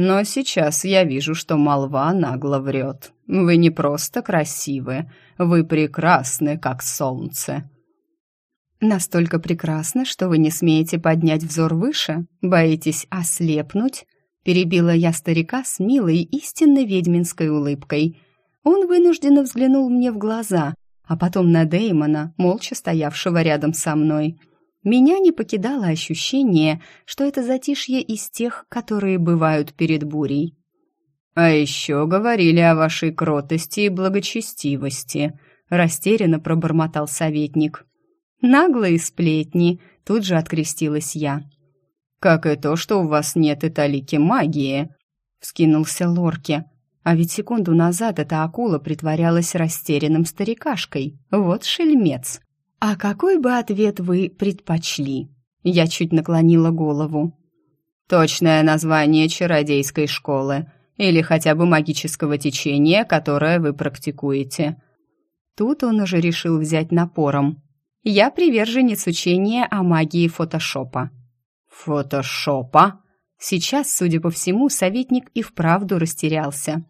Но сейчас я вижу, что молва нагло врет. Вы не просто красивы, вы прекрасны, как солнце. Настолько прекрасно, что вы не смеете поднять взор выше? Боитесь ослепнуть? Перебила я старика с милой, истинно ведьминской улыбкой. Он вынужденно взглянул мне в глаза — а потом на Деймона, молча стоявшего рядом со мной. Меня не покидало ощущение, что это затишье из тех, которые бывают перед бурей. «А еще говорили о вашей кротости и благочестивости», — растерянно пробормотал советник. «Наглые сплетни», — тут же открестилась я. «Как и то, что у вас нет и талики магии», — вскинулся Лорки, а ведь секунду назад эта акула притворялась растерянным старикашкой. Вот шельмец. А какой бы ответ вы предпочли? Я чуть наклонила голову. Точное название чародейской школы или хотя бы магического течения, которое вы практикуете. Тут он уже решил взять напором. Я приверженец учения о магии фотошопа. Фотошопа? Сейчас, судя по всему, советник и вправду растерялся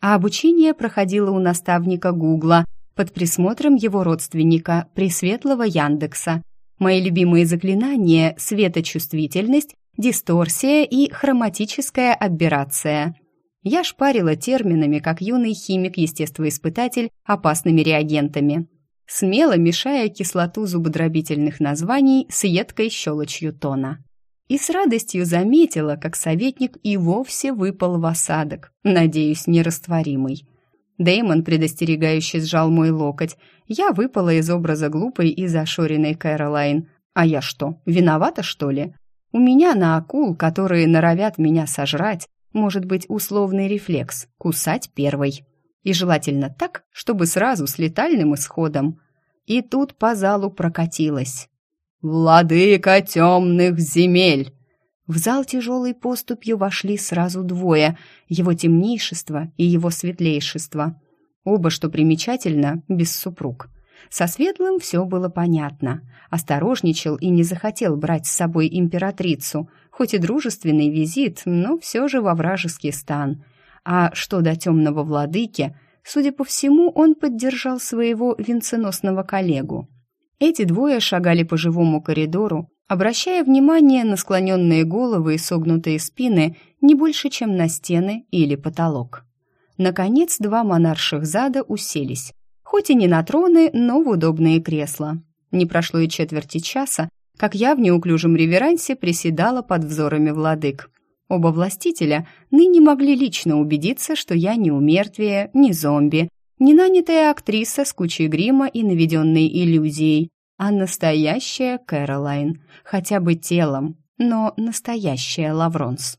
а обучение проходило у наставника Гугла под присмотром его родственника, Пресветлого Яндекса. Мои любимые заклинания — светочувствительность, дисторсия и хроматическая аберрация. Я шпарила терминами, как юный химик-естествоиспытатель, опасными реагентами, смело мешая кислоту зубодробительных названий с едкой щелочью тона и с радостью заметила, как советник и вовсе выпал в осадок, надеюсь, нерастворимый. Дэймон предостерегающе сжал мой локоть. Я выпала из образа глупой и зашоренной Кэролайн. А я что, виновата, что ли? У меня на акул, которые норовят меня сожрать, может быть условный рефлекс — кусать первой. И желательно так, чтобы сразу с летальным исходом. И тут по залу прокатилось. «Владыка темных земель!» В зал тяжелой поступью вошли сразу двое, его темнейшество и его светлейшество. Оба, что примечательно, без супруг. Со светлым все было понятно. Осторожничал и не захотел брать с собой императрицу, хоть и дружественный визит, но все же во вражеский стан. А что до темного владыки, судя по всему, он поддержал своего венценосного коллегу. Эти двое шагали по живому коридору, обращая внимание на склоненные головы и согнутые спины не больше, чем на стены или потолок. Наконец, два монарших зада уселись, хоть и не на троны, но в удобные кресла. Не прошло и четверти часа, как я в неуклюжем реверансе приседала под взорами владык. Оба властителя ныне могли лично убедиться, что я не умертвие, не зомби, не нанятая актриса с кучей грима и наведенной иллюзией, а настоящая Кэролайн, хотя бы телом, но настоящая Лавронс.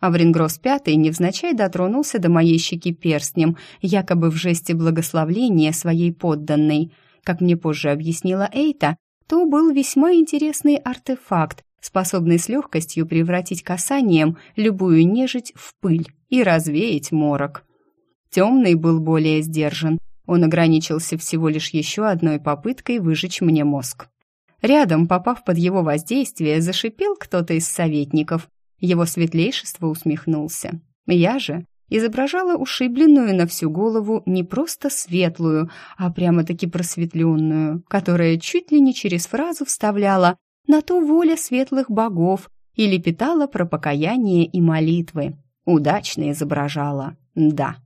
Аврингрос Пятый невзначай дотронулся до моей щеки перстнем, якобы в жесте благословления своей подданной. Как мне позже объяснила Эйта, то был весьма интересный артефакт, способный с легкостью превратить касанием любую нежить в пыль и развеять морок. Темный был более сдержан, он ограничился всего лишь еще одной попыткой выжечь мне мозг. Рядом, попав под его воздействие, зашипел кто-то из советников. Его светлейшество усмехнулся. Я же изображала ушибленную на всю голову не просто светлую, а прямо-таки просветленную, которая чуть ли не через фразу вставляла «на то воля светлых богов» или питала про покаяние и молитвы. Удачно изображала, да.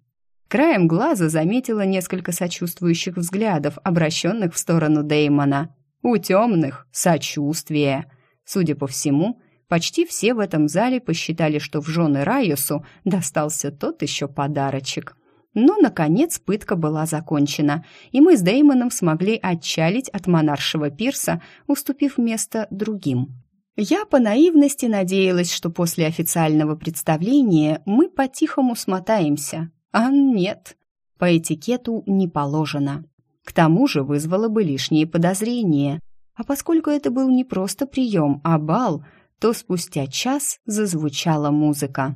Краем глаза заметила несколько сочувствующих взглядов, обращенных в сторону Деймона. У темных — сочувствие. Судя по всему, почти все в этом зале посчитали, что в жены Райосу достался тот еще подарочек. Но, наконец, пытка была закончена, и мы с Деймоном смогли отчалить от монаршего пирса, уступив место другим. Я по наивности надеялась, что после официального представления мы по-тихому смотаемся, а нет, по этикету не положено. К тому же вызвало бы лишние подозрения. А поскольку это был не просто прием, а бал, то спустя час зазвучала музыка.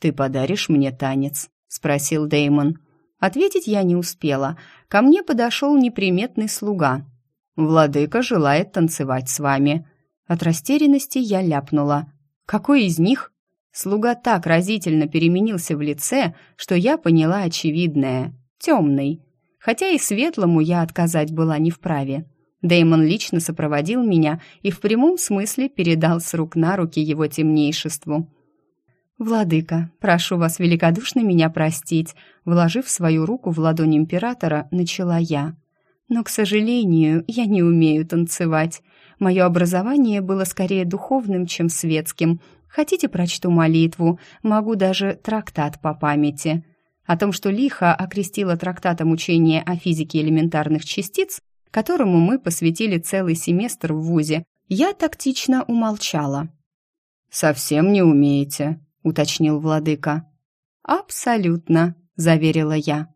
«Ты подаришь мне танец?» — спросил Деймон. Ответить я не успела. Ко мне подошел неприметный слуга. «Владыка желает танцевать с вами». От растерянности я ляпнула. «Какой из них?» Слуга так разительно переменился в лице, что я поняла очевидное. Темный. Хотя и светлому я отказать была не вправе. Дэймон лично сопроводил меня и в прямом смысле передал с рук на руки его темнейшеству. «Владыка, прошу вас великодушно меня простить», вложив свою руку в ладонь императора, начала я. «Но, к сожалению, я не умею танцевать. Мое образование было скорее духовным, чем светским, Хотите, прочту молитву, могу даже трактат по памяти. О том, что Лиха окрестила трактатом учения о физике элементарных частиц, которому мы посвятили целый семестр в ВУЗе, я тактично умолчала. «Совсем не умеете», — уточнил владыка. «Абсолютно», — заверила я.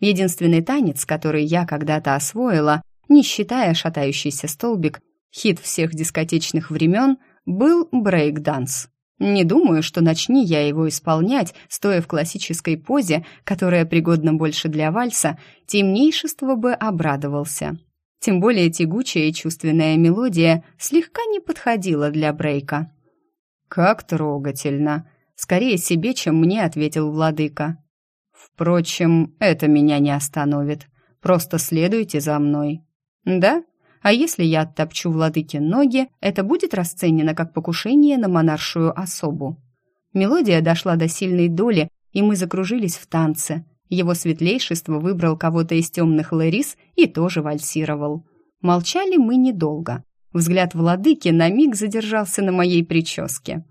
Единственный танец, который я когда-то освоила, не считая шатающийся столбик, хит всех дискотечных времен, был брейк-данс. Не думаю, что начни я его исполнять, стоя в классической позе, которая пригодна больше для вальса, темнейшество бы обрадовался. Тем более тягучая и чувственная мелодия слегка не подходила для брейка. «Как трогательно!» Скорее себе, чем мне, ответил владыка. «Впрочем, это меня не остановит. Просто следуйте за мной». «Да?» А если я оттопчу владыке ноги, это будет расценено как покушение на монаршую особу. Мелодия дошла до сильной доли, и мы закружились в танце. Его светлейшество выбрал кого-то из темных лэрис и тоже вальсировал. Молчали мы недолго. Взгляд владыки на миг задержался на моей прическе.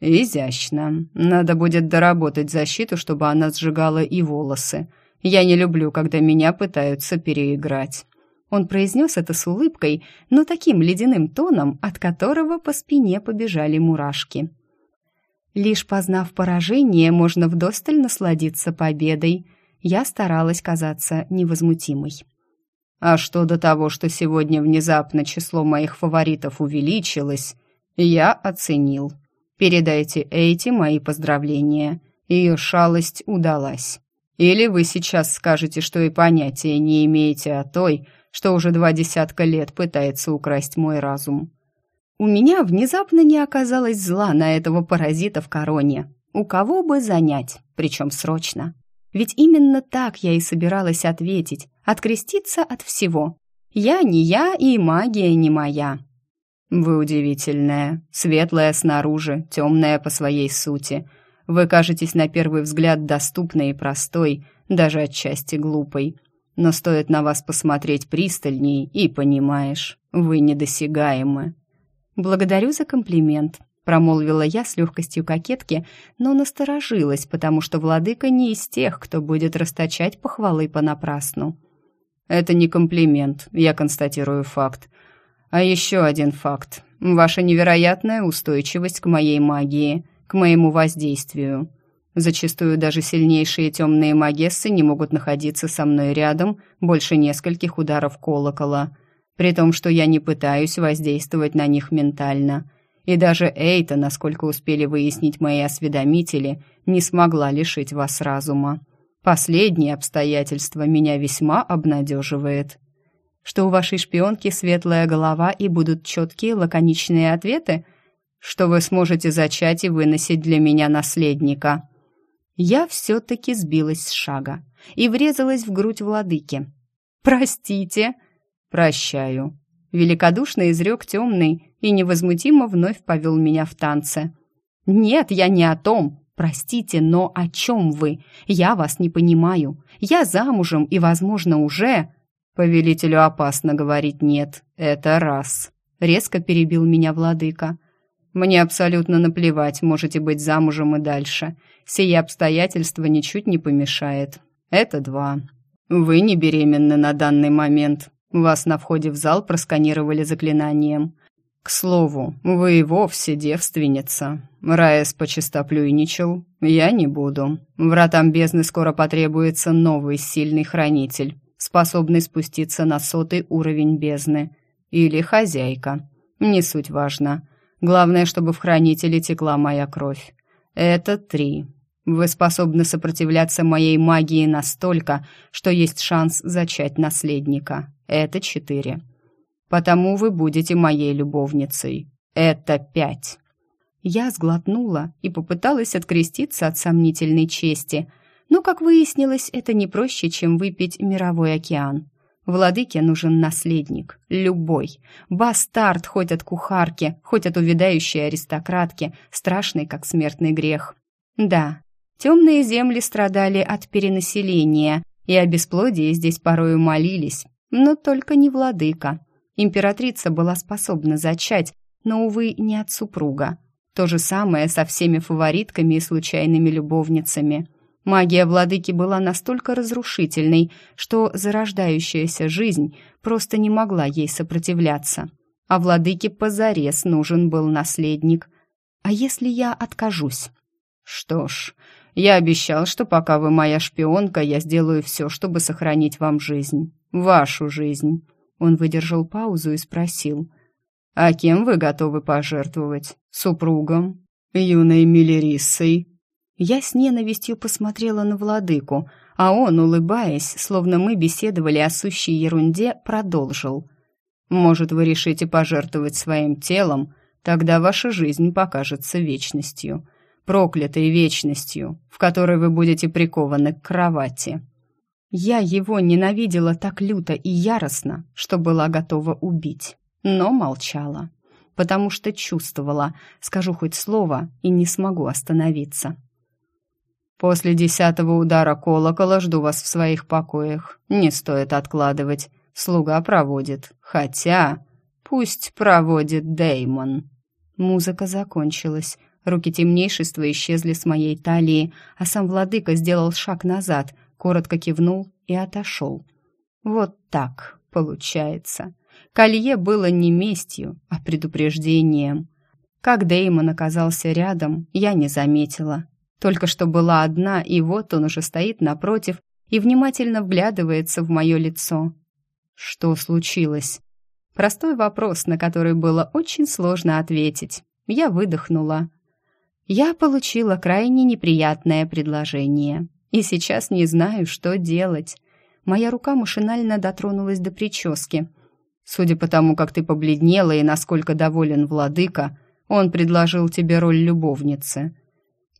«Изящно. Надо будет доработать защиту, чтобы она сжигала и волосы. Я не люблю, когда меня пытаются переиграть». Он произнес это с улыбкой, но таким ледяным тоном, от которого по спине побежали мурашки. Лишь познав поражение, можно вдосталь насладиться победой. Я старалась казаться невозмутимой. А что до того, что сегодня внезапно число моих фаворитов увеличилось, я оценил. Передайте Эйти мои поздравления. Ее шалость удалась. Или вы сейчас скажете, что и понятия не имеете о той, что уже два десятка лет пытается украсть мой разум. У меня внезапно не оказалось зла на этого паразита в короне. У кого бы занять, причем срочно. Ведь именно так я и собиралась ответить, откреститься от всего. Я не я, и магия не моя. Вы удивительная, светлая снаружи, темная по своей сути. Вы кажетесь на первый взгляд доступной и простой, даже отчасти глупой. Но стоит на вас посмотреть пристальней, и понимаешь, вы недосягаемы». «Благодарю за комплимент», — промолвила я с легкостью кокетки, но насторожилась, потому что владыка не из тех, кто будет расточать похвалы понапрасну. «Это не комплимент, я констатирую факт. А еще один факт. Ваша невероятная устойчивость к моей магии, к моему воздействию». Зачастую даже сильнейшие темные магессы не могут находиться со мной рядом больше нескольких ударов колокола, при том, что я не пытаюсь воздействовать на них ментально. И даже Эйта, насколько успели выяснить мои осведомители, не смогла лишить вас разума. Последнее обстоятельство меня весьма обнадеживает. Что у вашей шпионки светлая голова и будут четкие лаконичные ответы? Что вы сможете зачать и выносить для меня наследника?» Я все-таки сбилась с шага и врезалась в грудь владыки. «Простите!» «Прощаю!» Великодушно изрек темный и невозмутимо вновь повел меня в танце. «Нет, я не о том. Простите, но о чем вы? Я вас не понимаю. Я замужем и, возможно, уже...» «Повелителю опасно говорить «нет». Это раз». Резко перебил меня владыка. «Мне абсолютно наплевать, можете быть замужем и дальше. Сие обстоятельства ничуть не помешает. Это два. Вы не беременны на данный момент. Вас на входе в зал просканировали заклинанием. К слову, вы и вовсе девственница. Раес почистоплюйничал. Я не буду. Вратам бездны скоро потребуется новый сильный хранитель, способный спуститься на сотый уровень бездны. Или хозяйка. Не суть важно. Главное, чтобы в хранителе текла моя кровь. Это три. Вы способны сопротивляться моей магии настолько, что есть шанс зачать наследника. Это четыре. Потому вы будете моей любовницей. Это пять. Я сглотнула и попыталась откреститься от сомнительной чести, но, как выяснилось, это не проще, чем выпить мировой океан. Владыке нужен наследник, любой. Бастард хоть от кухарки, хоть от увядающей аристократки, страшный, как смертный грех. Да, Темные земли страдали от перенаселения, и о бесплодии здесь порою молились, но только не владыка. Императрица была способна зачать, но, увы, не от супруга. То же самое со всеми фаворитками и случайными любовницами. Магия владыки была настолько разрушительной, что зарождающаяся жизнь просто не могла ей сопротивляться. А владыке позарез нужен был наследник. А если я откажусь? Что ж, я обещал, что пока вы моя шпионка, я сделаю все, чтобы сохранить вам жизнь. Вашу жизнь». Он выдержал паузу и спросил. «А кем вы готовы пожертвовать? Супругом? Юной Миллериссой?» Я с ненавистью посмотрела на владыку, а он, улыбаясь, словно мы беседовали о сущей ерунде, продолжил. «Может, вы решите пожертвовать своим телом? Тогда ваша жизнь покажется вечностью проклятой вечностью, в которой вы будете прикованы к кровати. Я его ненавидела так люто и яростно, что была готова убить, но молчала, потому что чувствовала, скажу хоть слово и не смогу остановиться. После десятого удара колокола жду вас в своих покоях. Не стоит откладывать. Слуга проводит. Хотя... Пусть проводит Деймон. Музыка закончилась, Руки темнейшества исчезли с моей талии, а сам владыка сделал шаг назад, коротко кивнул и отошел. Вот так получается. Колье было не местью, а предупреждением. Как Деймон оказался рядом, я не заметила. Только что была одна, и вот он уже стоит напротив и внимательно вглядывается в мое лицо. Что случилось? Простой вопрос, на который было очень сложно ответить. Я выдохнула я получила крайне неприятное предложение. И сейчас не знаю, что делать. Моя рука машинально дотронулась до прически. Судя по тому, как ты побледнела и насколько доволен владыка, он предложил тебе роль любовницы.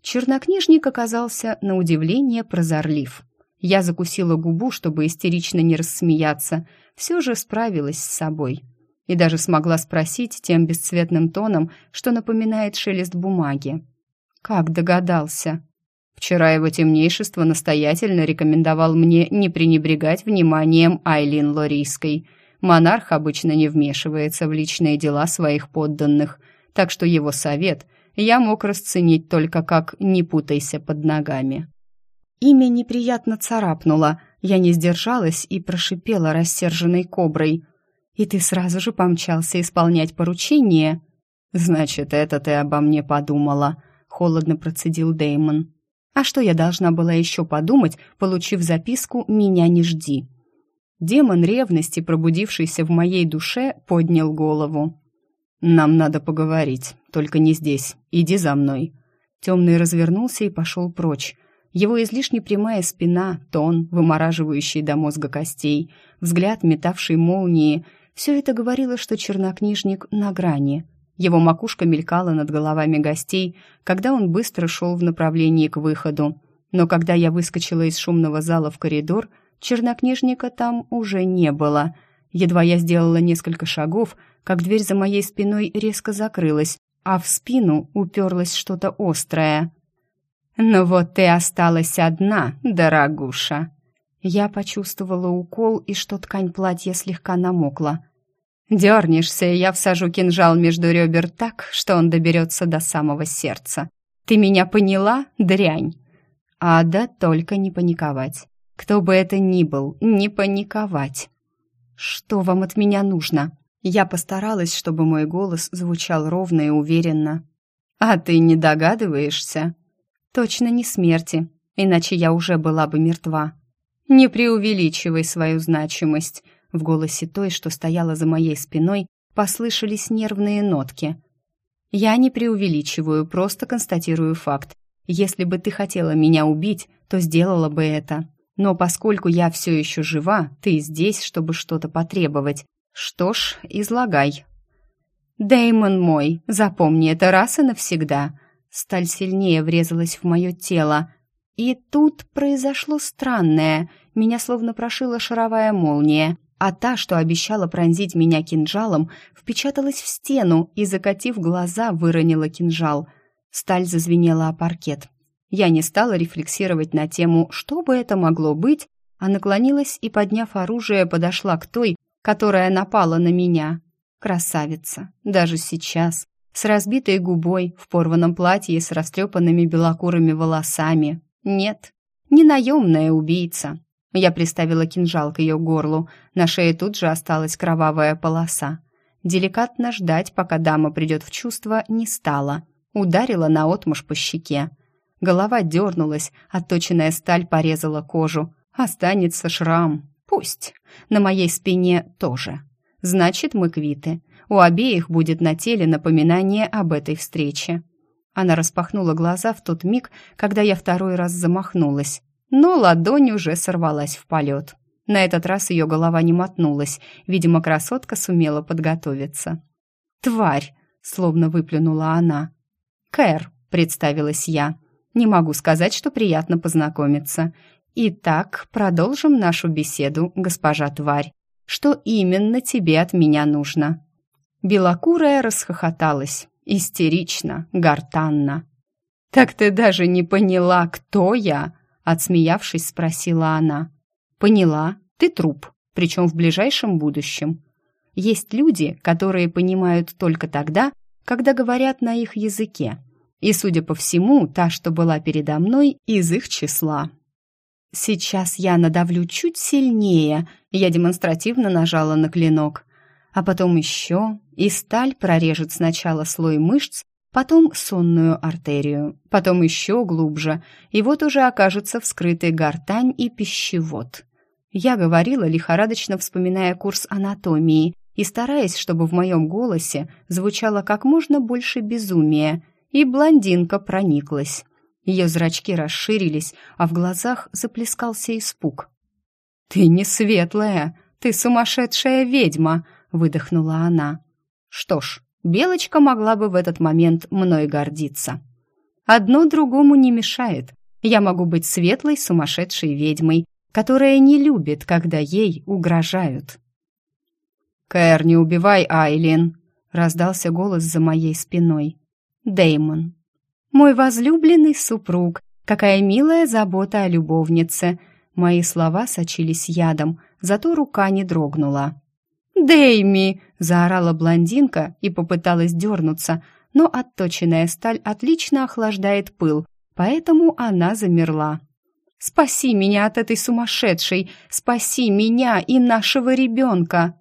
Чернокнижник оказался на удивление прозорлив. Я закусила губу, чтобы истерично не рассмеяться, все же справилась с собой. И даже смогла спросить тем бесцветным тоном, что напоминает шелест бумаги. Как догадался? Вчера его темнейшество настоятельно рекомендовал мне не пренебрегать вниманием Айлин Лорийской. Монарх обычно не вмешивается в личные дела своих подданных, так что его совет я мог расценить только как «не путайся под ногами». Имя неприятно царапнуло, я не сдержалась и прошипела рассерженной коброй. «И ты сразу же помчался исполнять поручение?» «Значит, это ты обо мне подумала», — холодно процедил Деймон. А что я должна была еще подумать, получив записку «Меня не жди»? Демон ревности, пробудившийся в моей душе, поднял голову. «Нам надо поговорить, только не здесь. Иди за мной». Темный развернулся и пошел прочь. Его излишне прямая спина, тон, вымораживающий до мозга костей, взгляд, метавший молнии — все это говорило, что чернокнижник на грани — его макушка мелькала над головами гостей, когда он быстро шел в направлении к выходу. Но когда я выскочила из шумного зала в коридор, чернокнижника там уже не было. Едва я сделала несколько шагов, как дверь за моей спиной резко закрылась, а в спину уперлось что-то острое. «Ну вот ты осталась одна, дорогуша!» Я почувствовала укол и что ткань платья слегка намокла. Дернешься, и я всажу кинжал между ребер так, что он доберется до самого сердца. Ты меня поняла, дрянь? Ада, только не паниковать. Кто бы это ни был, не паниковать. Что вам от меня нужно? Я постаралась, чтобы мой голос звучал ровно и уверенно. А ты не догадываешься? Точно не смерти, иначе я уже была бы мертва. Не преувеличивай свою значимость. В голосе той, что стояла за моей спиной, послышались нервные нотки. «Я не преувеличиваю, просто констатирую факт. Если бы ты хотела меня убить, то сделала бы это. Но поскольку я все еще жива, ты здесь, чтобы что-то потребовать. Что ж, излагай». Деймон мой, запомни это раз и навсегда». Сталь сильнее врезалась в мое тело. И тут произошло странное. Меня словно прошила шаровая молния а та, что обещала пронзить меня кинжалом, впечаталась в стену и, закатив глаза, выронила кинжал. Сталь зазвенела о паркет. Я не стала рефлексировать на тему, что бы это могло быть, а наклонилась и, подняв оружие, подошла к той, которая напала на меня. Красавица, даже сейчас, с разбитой губой, в порванном платье с растрепанными белокурыми волосами. Нет, не наемная убийца, я приставила кинжал к ее горлу. На шее тут же осталась кровавая полоса. Деликатно ждать, пока дама придет в чувство, не стала. Ударила наотмашь по щеке. Голова дернулась, отточенная сталь порезала кожу. Останется шрам. Пусть. На моей спине тоже. Значит, мы квиты. У обеих будет на теле напоминание об этой встрече. Она распахнула глаза в тот миг, когда я второй раз замахнулась но ладонь уже сорвалась в полет. На этот раз ее голова не мотнулась, видимо, красотка сумела подготовиться. «Тварь!» — словно выплюнула она. «Кэр», — представилась я. «Не могу сказать, что приятно познакомиться. Итак, продолжим нашу беседу, госпожа тварь. Что именно тебе от меня нужно?» Белокурая расхохоталась, истерично, гортанно. «Так ты даже не поняла, кто я?» Отсмеявшись, спросила она. «Поняла, ты труп, причем в ближайшем будущем. Есть люди, которые понимают только тогда, когда говорят на их языке. И, судя по всему, та, что была передо мной, из их числа. Сейчас я надавлю чуть сильнее, я демонстративно нажала на клинок. А потом еще, и сталь прорежет сначала слой мышц, потом сонную артерию, потом еще глубже, и вот уже окажется вскрытый гортань и пищевод. Я говорила, лихорадочно вспоминая курс анатомии и стараясь, чтобы в моем голосе звучало как можно больше безумия, и блондинка прониклась. Ее зрачки расширились, а в глазах заплескался испуг. «Ты не светлая, ты сумасшедшая ведьма!» — выдохнула она. «Что ж, Белочка могла бы в этот момент мной гордиться. Одно другому не мешает. Я могу быть светлой, сумасшедшей ведьмой, которая не любит, когда ей угрожают. «Кэр, не убивай Айлин!» — раздался голос за моей спиной. Деймон. «Мой возлюбленный супруг, Какая милая забота о любовнице!» Мои слова сочились ядом, зато рука не дрогнула. «Дэйми!» — заорала блондинка и попыталась дернуться, но отточенная сталь отлично охлаждает пыл, поэтому она замерла. «Спаси меня от этой сумасшедшей! Спаси меня и нашего ребенка!»